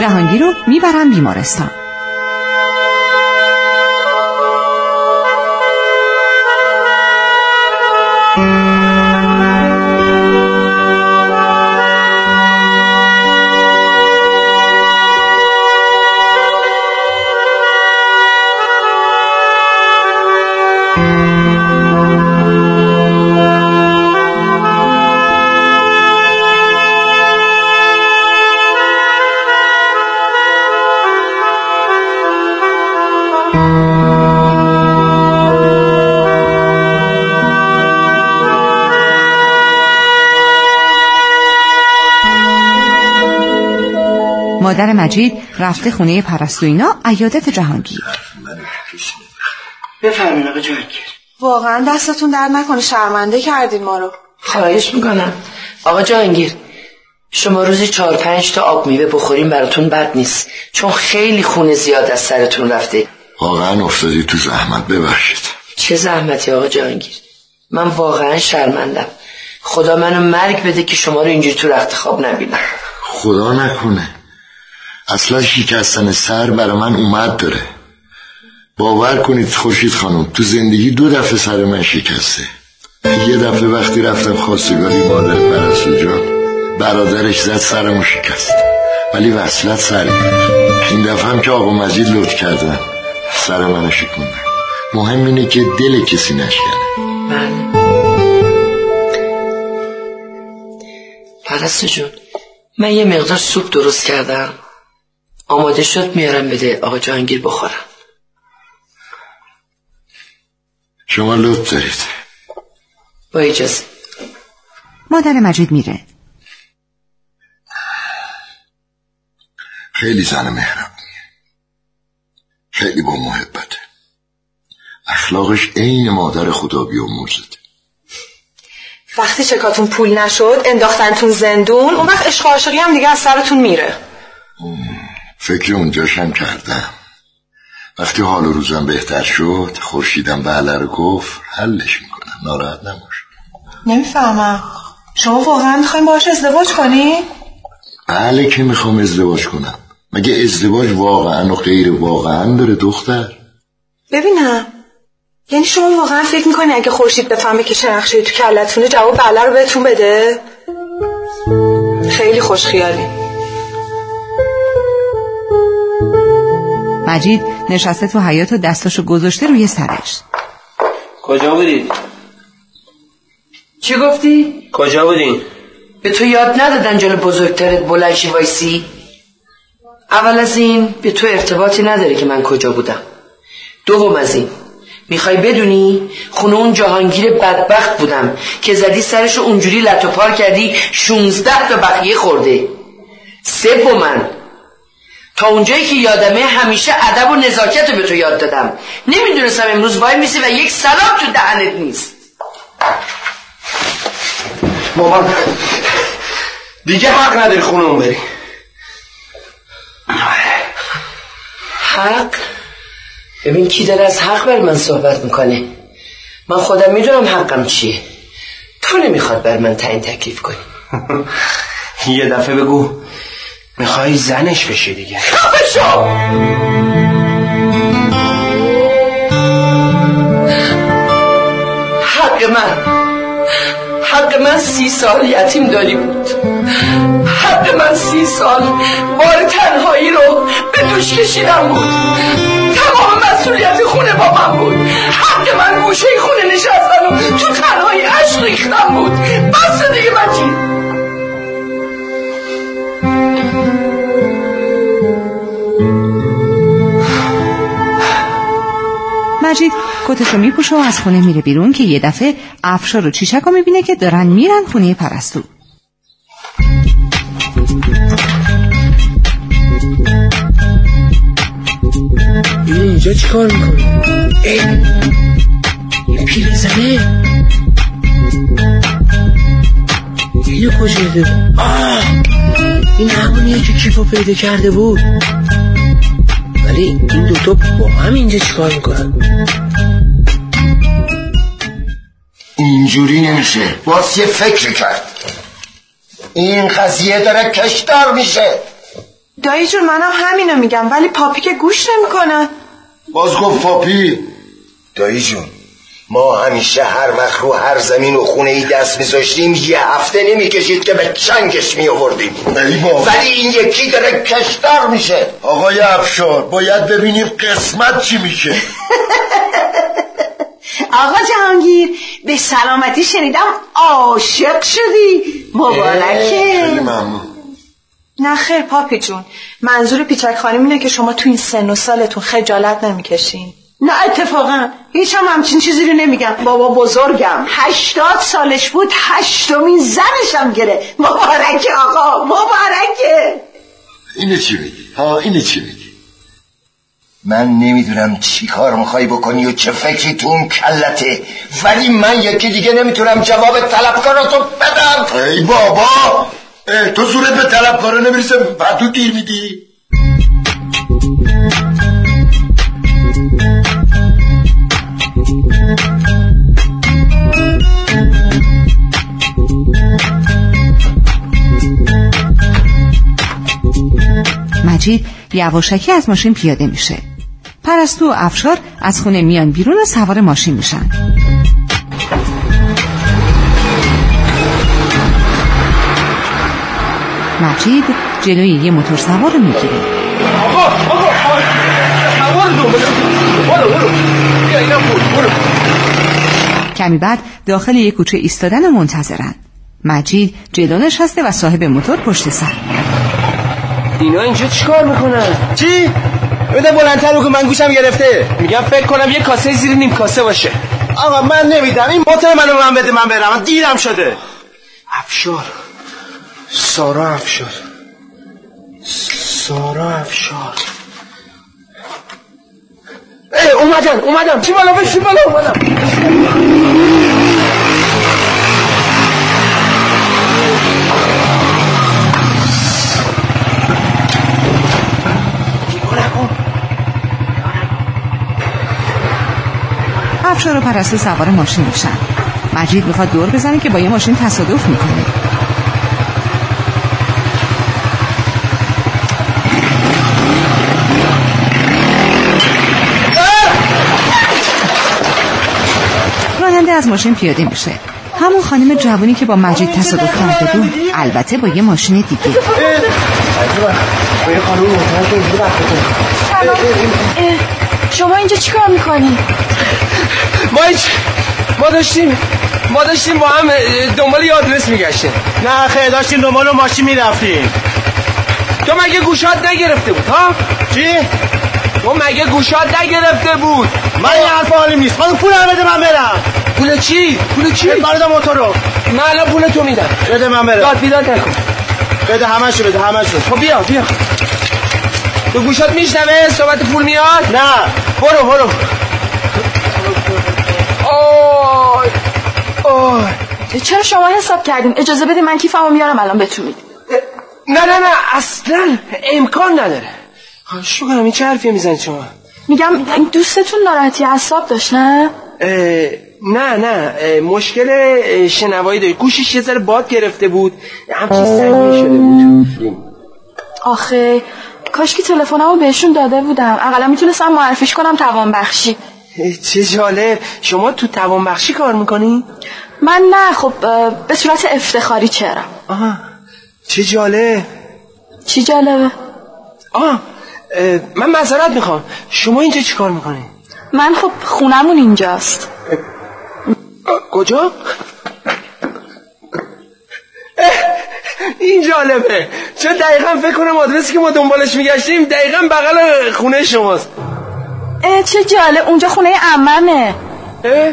جهانگیر رو می‌برن بیمارستان. مادر مجید رفته خونه پرستوینا ایادت جهانگیر. بفرمین آقا جهانگیر واقعا دستتون درد نکنه شرمنده کردین ما رو. خواهش می‌کنم. آقا جهانگیر شما روزی چهار پنج تا آب میوه بخوریم براتون بد نیست. چون خیلی خونه زیاد از سرتون رفته. واقعا افتادی تو زحمت ببخشید. چه زحمتی آقا جهانگیر؟ من واقعا شرمندم. خدا منو مرگ بده که شما رو اینجوری تو رخت خواب نبینم. خدا نکنه. اصلا شکستن سر برای من اومد داره. باور کنید خوشید خانم تو زندگی دو دفعه سر من شکسته. یه دفعه وقتی رفتم خواستگاری مادر پرستو جان برادرش زد سرمو شکست. ولی وصلت سر این دفعه هم که آقا مزید لطف کردن سر منو شکوندن. مهم اینه که دل کسی نشکنه. بله. پرستو جون من یه مقدار سوپ درست کردم. آماده شد میارم بده آقا جهانگیر بخورم. شما لطف دارید. با اجازه. مادر مجید میره. خیلی زن مهربونیه خیلی با محبته اخلاقش عین مادر خدا بیامرزده وقتی چکاتون پول نشد انداختنتون زندون اون وقت عشق و عاشقی هم دیگه از سرتون میره. فکر اونجاشم کردم. وقتی حال و روزم بهتر شد خورشیدم بله رو گفت حلش می‌کنم ناراحت نباش. نمی‌فهمم. شما واقعا می‌خواین باهاش ازدواج کنی؟ بله که می‌خوام ازدواج کنم. مگه ازدواج واقعا و غیر واقعا داره دختر؟ ببینم. یعنی شما واقعا فکر می‌کنی اگه خورشید بفهمه که چه نقشه تو کلتونه جواب بله رو بهتون بده؟ خیلی خوش مجید نشسته تو حیات و دستاشو گذاشته روی سرش کجا بودید؟ چی گفتی؟ کجا بودین؟ به تو یاد ندادن جلو بزرگترت بلنشی وایسی؟ اول از این به تو ارتباطی نداره که من کجا بودم دوم از این می‌خوای بدونی خونه اون جهانگیر بدبخت بودم که زدی سرش اونجوری لط و پار کردی 16 تا بقیه خورده من تا اونجایی که یادمه همیشه ادب و نزاکت رو به تو یاد دادم. نمی‌دونستم امروز وای میسی و یک سلام تو دهنت نیست. مامان دیگه حق نداری خونه اون بری. حق؟ ببین کی داره از حق بر من صحبت می‌کنه. من خودم می‌دونم حقم چیه. تو نمی‌خواد بر من تعیین تکلیف کنی. یه دفعه بگو. می‌خوای زنش بشی دیگه. شو حق من حق من سی سال یتیم داری بود. حق من سی سال بار تنهایی رو به دوش کشیدم بود. تمام مسئولیت خونه با من بود. حق من گوشه خونه نشستن و تو تنهایی عشق ریختم بود. بس! مجید کتشو میپوشه و از خونه میره بیرون که یه دفعه افشار و چیشک رو می‌بینه که دارن میرن خونه پرستو. این اینجا چیکار می‌کنه؟ این پیره زنه اینو این همونیه که کیفو پیدا کرده بود. ولی این دوتا با هم اینجا چیکار می‌کنن؟ اینجوری نمیشه. باز یه فکر کرد. این قضیه داره کشدار میشه. دایی جون منم همینو میگم ولی پاپی که گوش نمی‌کنه. باز گفت پاپی. دایی جون ما همیشه هر وقت رو هر زمین و خونه ای دست میذاشتیم یه هفته نمی‌کشید که به چنگش میآوردیم. ولی این یکی داره کشدار میشه. آقای افشار باید ببینیم قسمت چی میشه. آقا جهانگیر به سلامتی شنیدم عاشق شدی. مبارکه. خیلی ممنون. نه خیر پاپی جون. منظور پیچک خانم اینه که شما تو این سن و سالتون خجالت نمی‌کشین. نه اتفاقا. هیچ هم همچین چیزی رو نمیگم. بابا بزرگم. هشتاد سالش بود هشتمین زنشم گره. مبارکه آقا مبارکه. اینه چی میگی ها اینه چی میگی من نمی‌دونم چی کار می‌خوای بکنی و چه فکری تو اون کلته. ولی من یکی دیگه نمی‌تونم جواب طلبکاراتو بدم. ای بابا! اه، تو صورت به طلبکارا نمی‌رسه بعد تو گیر میدی. مجید یواشکی از ماشین پیاده میشه. پرستو و افشار از خونه میان بیرون و سوار ماشین میشن. مجید جلوی یه موتور سوار رو می‌گیره. آقا آقا برو برو کمی بعد داخل یک کوچه ایستادن و منتظرن. مجید جلو نشسته و صاحب موتور پشت سر. اینا اینجا چیکار می‌کنن؟ چی؟ بده بلندتر بگو من گوشم گرفته. میگم فکر کنم یه کاسه زیر نیم کاسه باشه. آقا من نمیدم این موتور منو من بده من برم. من دیرم شده. افشار. سارا افشار. سارا افشار. اومدن اومدن. چی بالا بشی بالا اومدن. افشار و پرستو سوار ماشین میشن. مجید می‌خواد دور بزنه که با یه ماشین تصادف می‌کنه راننده از ماشین پیاده میشه. همون خانم جوانی که با مجید تصادف کرده بود البته با یه ماشین دیگه. شما اینجا چیکار می‌کنی؟ ما ما داشتیم ما داشتیم با هم دنبال یه آدرس میگشتیم. نه خیلی داشتیم دنبال ماشین می‌رفتیم. تو مگه گوشات نگرفته بود ها؟ چی؟ تو مگه گوشات نگرفته بود؟ من این حرف حالیم نیست. خانم پول هم بده من برم. پول چی؟ پول چی؟ بده موتور رو. من الان پول تو میدم. بده من برم. داد بیداد نکن بده همشو بده همشو. خب بیا بیا. تو گوشات میشنوه؟ صحبت پول میاد؟ نه. برو برو. آی آی چرا شما حساب کردین؟ اجازه بدین من کیفمو میارم الان بهتون میدم. نه نه نه اصلا امکان نداره. شو کنم این چه حرفی می‌زنید شما؟ میگم این دوستتون ناراحتی اعصاب داشت نه؟ نه نه مشکل شنوایی داری. گوشش یه ذره باد گرفته بود. همچین سنگین شده بود. آخه کاش که تلفنمو بهشون داده بودم. اقلا می‌تونستم معرفیش کنم توان بخشی چه جالب. شما تو توان بخشی کار می‌کنی؟ من نه خب به صورت افتخاری چرا؟ آها چه جالب. چی جالبه؟ آه من معذرت می‌خوام. شما اینجا چی کار می‌کنی؟ من خب خونمون اینجاست. کجا؟ اه، این جالبه. چون دقیقا فکر کنم آدرسی که ما دنبالش میگشتیم دقیقا بغل خونه شماست. اه چه جالب. اونجا خونه عممه. اه؟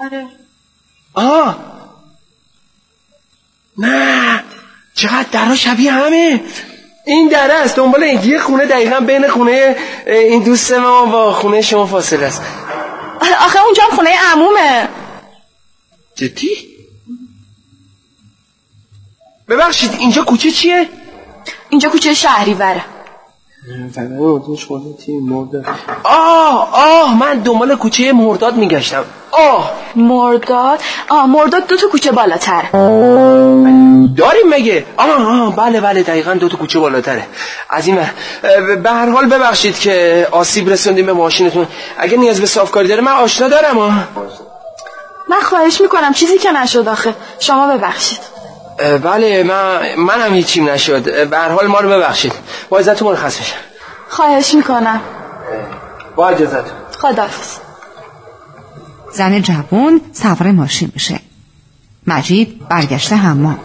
آره. آه. نه. چقدر درها شبیه همه. این دره است. دنبال این یه خونه دقیقا بین خونه این دوست ما با خونه شما فاصله است. آخه اونجا هم خونه عمومه. جدی؟ ببخشید اینجا کوچه چیه؟ اینجا کوچه شهری وره آه آه من دنبال کوچه مرداد میگشتم. آه. مرداد؟ آه مرداد دو تا کوچه بالاتر. داریم مگه؟ آه آه بله بله دقیقا دو تا کوچه بالاتره. از این به هر حال ببخشید که آسیب رسوندیم به ماشینتون. اگه نیاز به صافکاری داره من آشنا دارم. آه. من خواهش می‌کنم چیزی که نشد آخه شما ببخشید. بله من منم هیچیم نشد. به هر حال ما رو ببخشید. با عزتون مرخص بشم خواهش می‌کنم. با اجازتون خداحافظ. زن جوان سوار ماشین میشه. مجید برگشته حمام.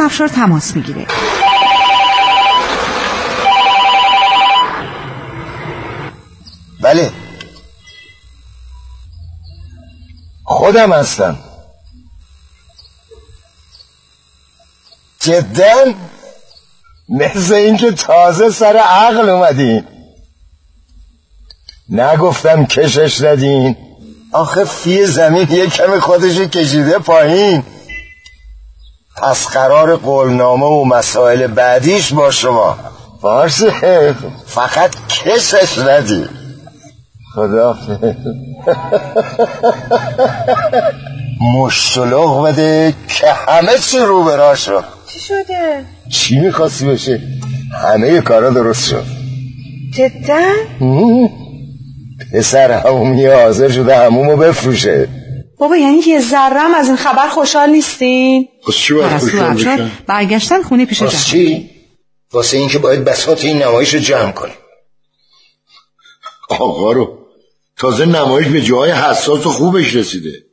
با افشار تماس می‌گیره. بله. خودم هستم. جدا مثل اینکه تازه سر عقل اومدین. نگفتم کشش ندین. آخه فی زمین یه کمی خودشو کشیده پایین. پس قرار قولنامه و مسائل بعدیش با شما. باشه فقط کشش ندی. خدا مشتلق بده که همه چی رو برا شد چی شده؟ چی می‌خواستی بشه؟ همه کارا درست شد. جدا؟ پسر همومی حاضر شده همومو بفروشه. بابا یعنی یه ذرم از این خبر خوشحال نیستین؟ بس چی باید خوشحال بشن؟ برگشتن خونه پیش واسه جهان. چی؟ واسه اینکه باید بساط این نمایش رو جمع کنیم. آقا رو تازه نمایش به جای حساس و خوبش رسیده.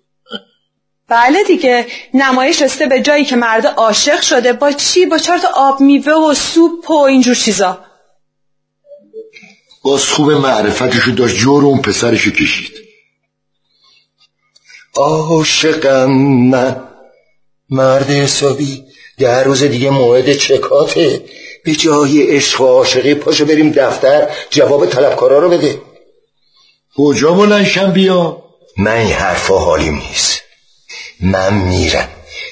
بله دیگه نمایش رسیده به جایی که مرد عاشق شده با چی؟ با چهار تا آب میوه و سوپ و اینجور چیزا. باز خوب معرفتشو داشت جور اون پسرشو کشید. عاشقم من. مرد حسابی ده روز دیگه موعد چکاته. به جای عشق و عاشقی پاشو بریم دفتر جواب طلبکارا رو بده. کجا بلنشم بیا؟ من این حرفا حالیم نیست. من میرم.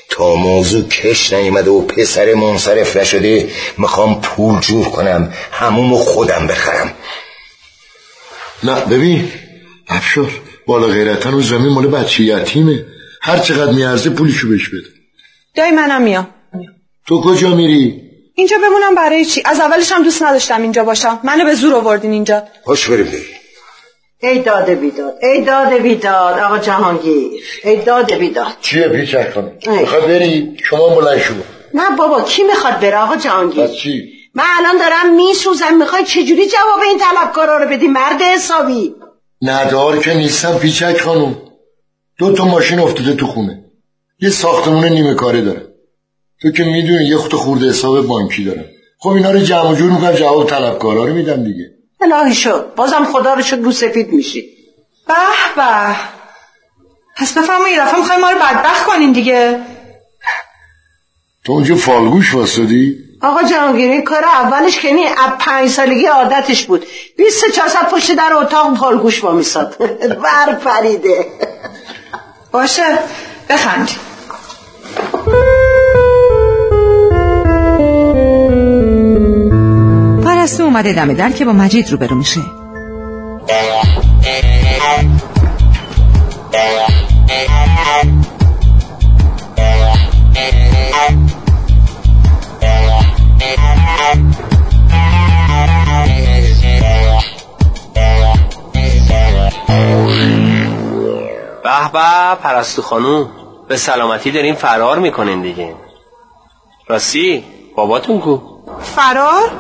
تا موضوع کش نیومده و پسر منصرف نشده می‌خوام پول جور کنم همومو خودم بخرم. نه ببین افشار. بالا غیرتن و زمین مال بچه یتیمه. هر چقدر میارزه پولیشو بهش بده. دای منم میام. تو کجا میری؟ اینجا بمونم برای چی؟ از اولش هم دوست نداشتم اینجا باشم. منو به زور آوردین اینجا. پاش بریم بریم. ای داده بیداد ای داده بیداد آقا جهانگیر. ای داده بیداد. چیه پیچک کنم ای. بخواد بری؟ شما بلند شو. نه بابا کی می‌خواد بره آقا جهانگیر؟ چی؟ من الان دارم میسوزم. می‌خوای چجوری جواب این طلبکارا رو بدی مرد حسابی؟ ندار که نیستم پیچک خانم. دو تا ماشین افتاده تو خونه. یه ساختمون نیمه کاره داره. تو که می‌دونی یه خود خورده حساب بانکی دارم خب اینا رو جمع و جور می‌کنم جواب طلبکارا رو میدم دیگه. الهی شد بازم خدا رو شد رو سفید میشید به به. پس بفرما یه دفعه می‌خوای ما رو بدبخت کنین دیگه. تو اونجا فالگوش واسدی؟ آقا جهانگیر این کار اولش که نی از پنج سالگی عادتش بود. بیست چهار ساعت پشت در اتاق پالگوش با میساد بر پریده. باشه بخند. پرستو اومده دم در که با مجید روبرو میشه. به به پرستو خانوم. به سلامتی دارین فرار می‌کنین دیگه. راستی باباتون کو؟ فرار؟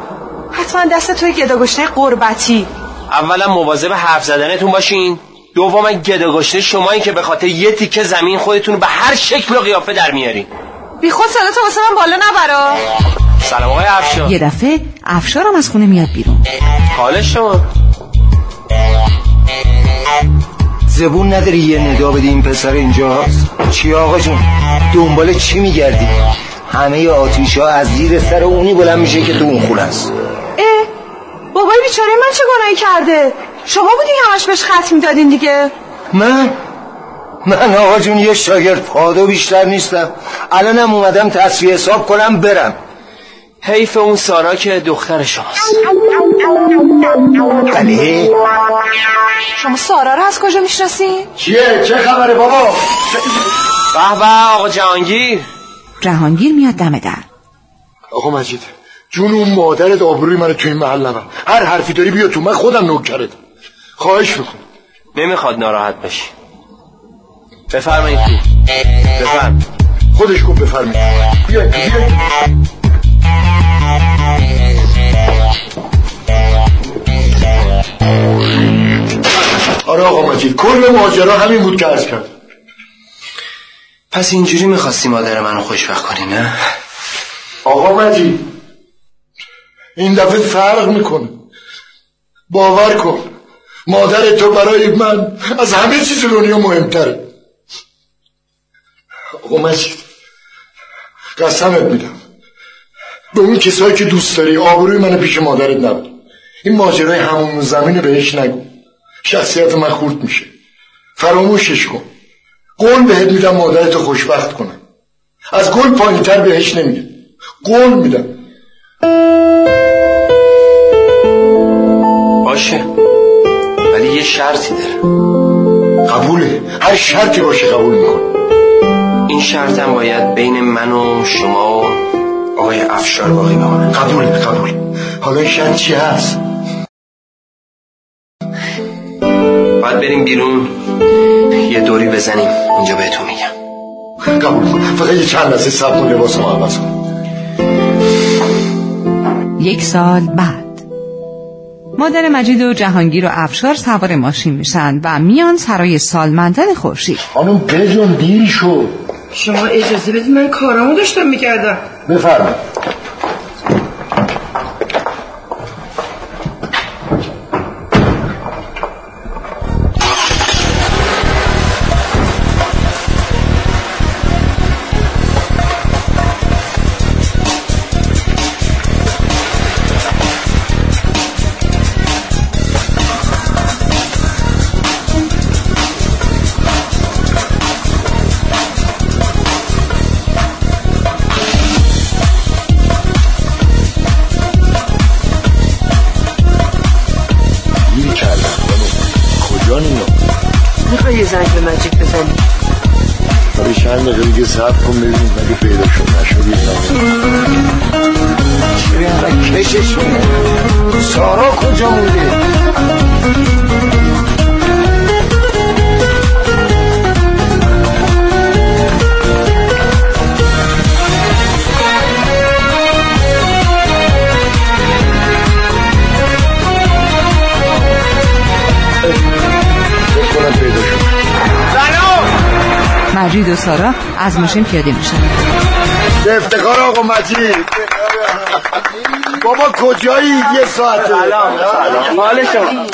حتما دست توی گداگشنه قربتی اولا مواظب حرف زدنتون باشین. دوما گداگشته شمایی که به خاطر یه تیکه زمین خودتون به هر شکل و قیافه در میارین. بی خود صدا تو واسه من بالا نبرا. سلام آقای افشار. یه دفعه افشارم از خونه میاد بیرون. حال شما. زبون نداری یه ندا بدی این پسر اینجا؟ چی آقا جون؟ دنبال چی میگردی؟ همه آتیش ها از زیر سر اونی بلند میشه که تو اون خونه است. اه بابای بیچاره من چه گناهی کرده؟ شما بودین همش بهش ختم می‌دادین دیگه. من؟ من آقا جون یه شاگرد پادو بیشتر نیستم. الانم اومدم تصفیه حساب کنم برم. حیف اون سارا که دختر شماست. بله شما سارا رو از کجا می‌شناسین چیه؟ چه خبره بابا؟ به به آقا جهانگیر. جهانگیر میاد دم در. آقا مجید جون اون مادرت آبروی منو تو این محل نبر. هر حرفی داری بیا تو من خودم نوکرت خواهش می‌کنم. نمی‌خواد ناراحت باشی. بفرمایید. تو بفرم خودش گفت بفرمایید. بیا بیا. آره آقا مجید کل ماجرا همین بود که عرض کرد پس اینجوری می‌خواستی مادر منو خوشبخت کنی نه؟ آقا مجید این دفعه فرق می‌کنه. باور کن مادر تو برای من از همه چیز دنیا مهمتره. آقا مجید قسمت میدم. به اون کسایی که دوست داری آبروی منو پیش مادرت نبود. این ماجرای همون زمین بهش نگو. شخصیت من خورد میشه. فراموشش کن. قول بهت میدم مادرتو خوشبخت کنم از گل پایینتر بهش نمیگه. قول میدم. باشه. ولی یه شرطی داره. قبوله. هر شرطی باشه قبول میکن این شرطم باید بین من و شما و آقای افشار باقی بمانه قبول قبول حالا شرط چی هست؟ باید بریم بیرون. یه دوری بزنیم. اینجا بهتون میگم. قبول کن. فقط یه چند لحظه صبر کن لباسم عوض کن. یک سال بعد. مادر مجید و جهانگیر و افشار سوار ماشین میشن و میان سرای سالمندان خورشید. خانم بجون دیر شد شما اجازه بدید من کارامو داشتم می‌کردم. بفرمایید. مجید و سارا از ماشین پیاده میشن. به افتخار آقا مجید. بابا کجایی؟ یه ساعته حال شما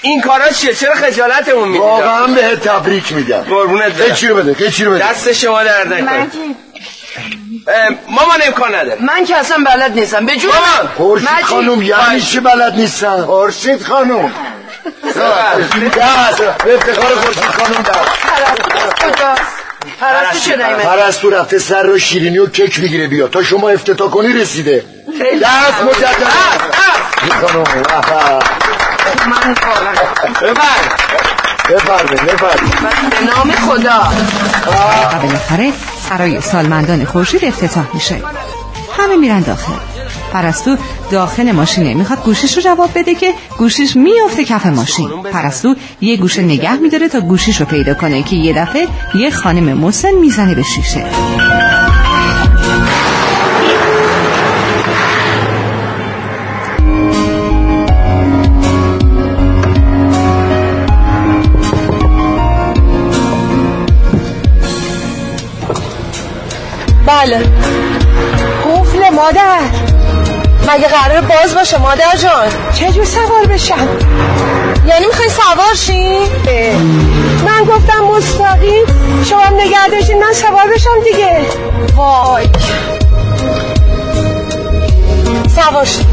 این کارا چیه؟ چرا خجالتمون می‌دید واقعا به تبریک میگم. قربونت برم. قیچی رو بده قیچی رو بده. دست شما درد نکنه. مامان امکان نداره. من که اصلا بلد نیستم. به جون خورشید. خانم یعنی چی بلد نیستن خورشید خانم. به افتخار خورشید خانم پرستو رفته سر رو شیرینی و کک می‌گیره بیا. تا شما افتتاح کنی رسیده. خیلی دست مجدد. خانم. من بفرمایید. بفرمایید به نام خدا. و بالاخره سرای سالمندان خورشید افتتاح میشه. همه میرن داخل. پرستو داخل ماشینه. می‌خواد گوشیش رو جواب بده که گوشیش میافته کف ماشین. پرستو یه گوشه نگه میداره تا گوشیش رو پیدا کنه که یه دفعه یه خانم مسن می‌زنه به شیشه. بله. قفل مادر. مگه قرار باز باشه مادر جان؟ چجور سوار بشم؟ یعنی می‌خوای سوار شی؟ من گفتم مستقیم. شما هم نگه داشتین من سوار بشم دیگه. وای. سوار شی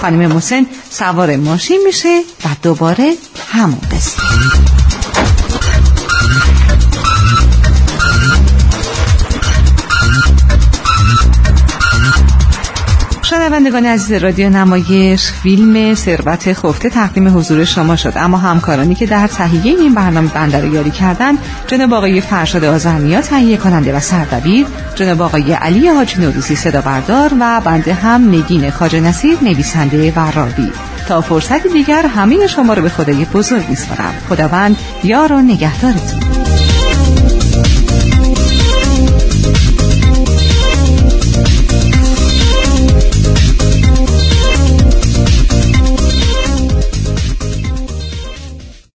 خانم مسن سوار ماشین میشه و دوباره همون قصه شنوندگان عزیز رادیو نمایش فیلم ثروت خفته تقدیم حضور شما شد. اما همکارانی که در تهیه این برنامه بنده رو یاری کردن جناب آقای فرشاد آزرنیا تهیه کننده و سردبیر جناب آقای علی حاجی نوروزی صدا بردار و بنده هم نگین خاج نصیر نویسنده و راوی تا فرصت دیگر همه شما رو به خدای بزرگ میسپارم. خداوند یار و نگهدارتون.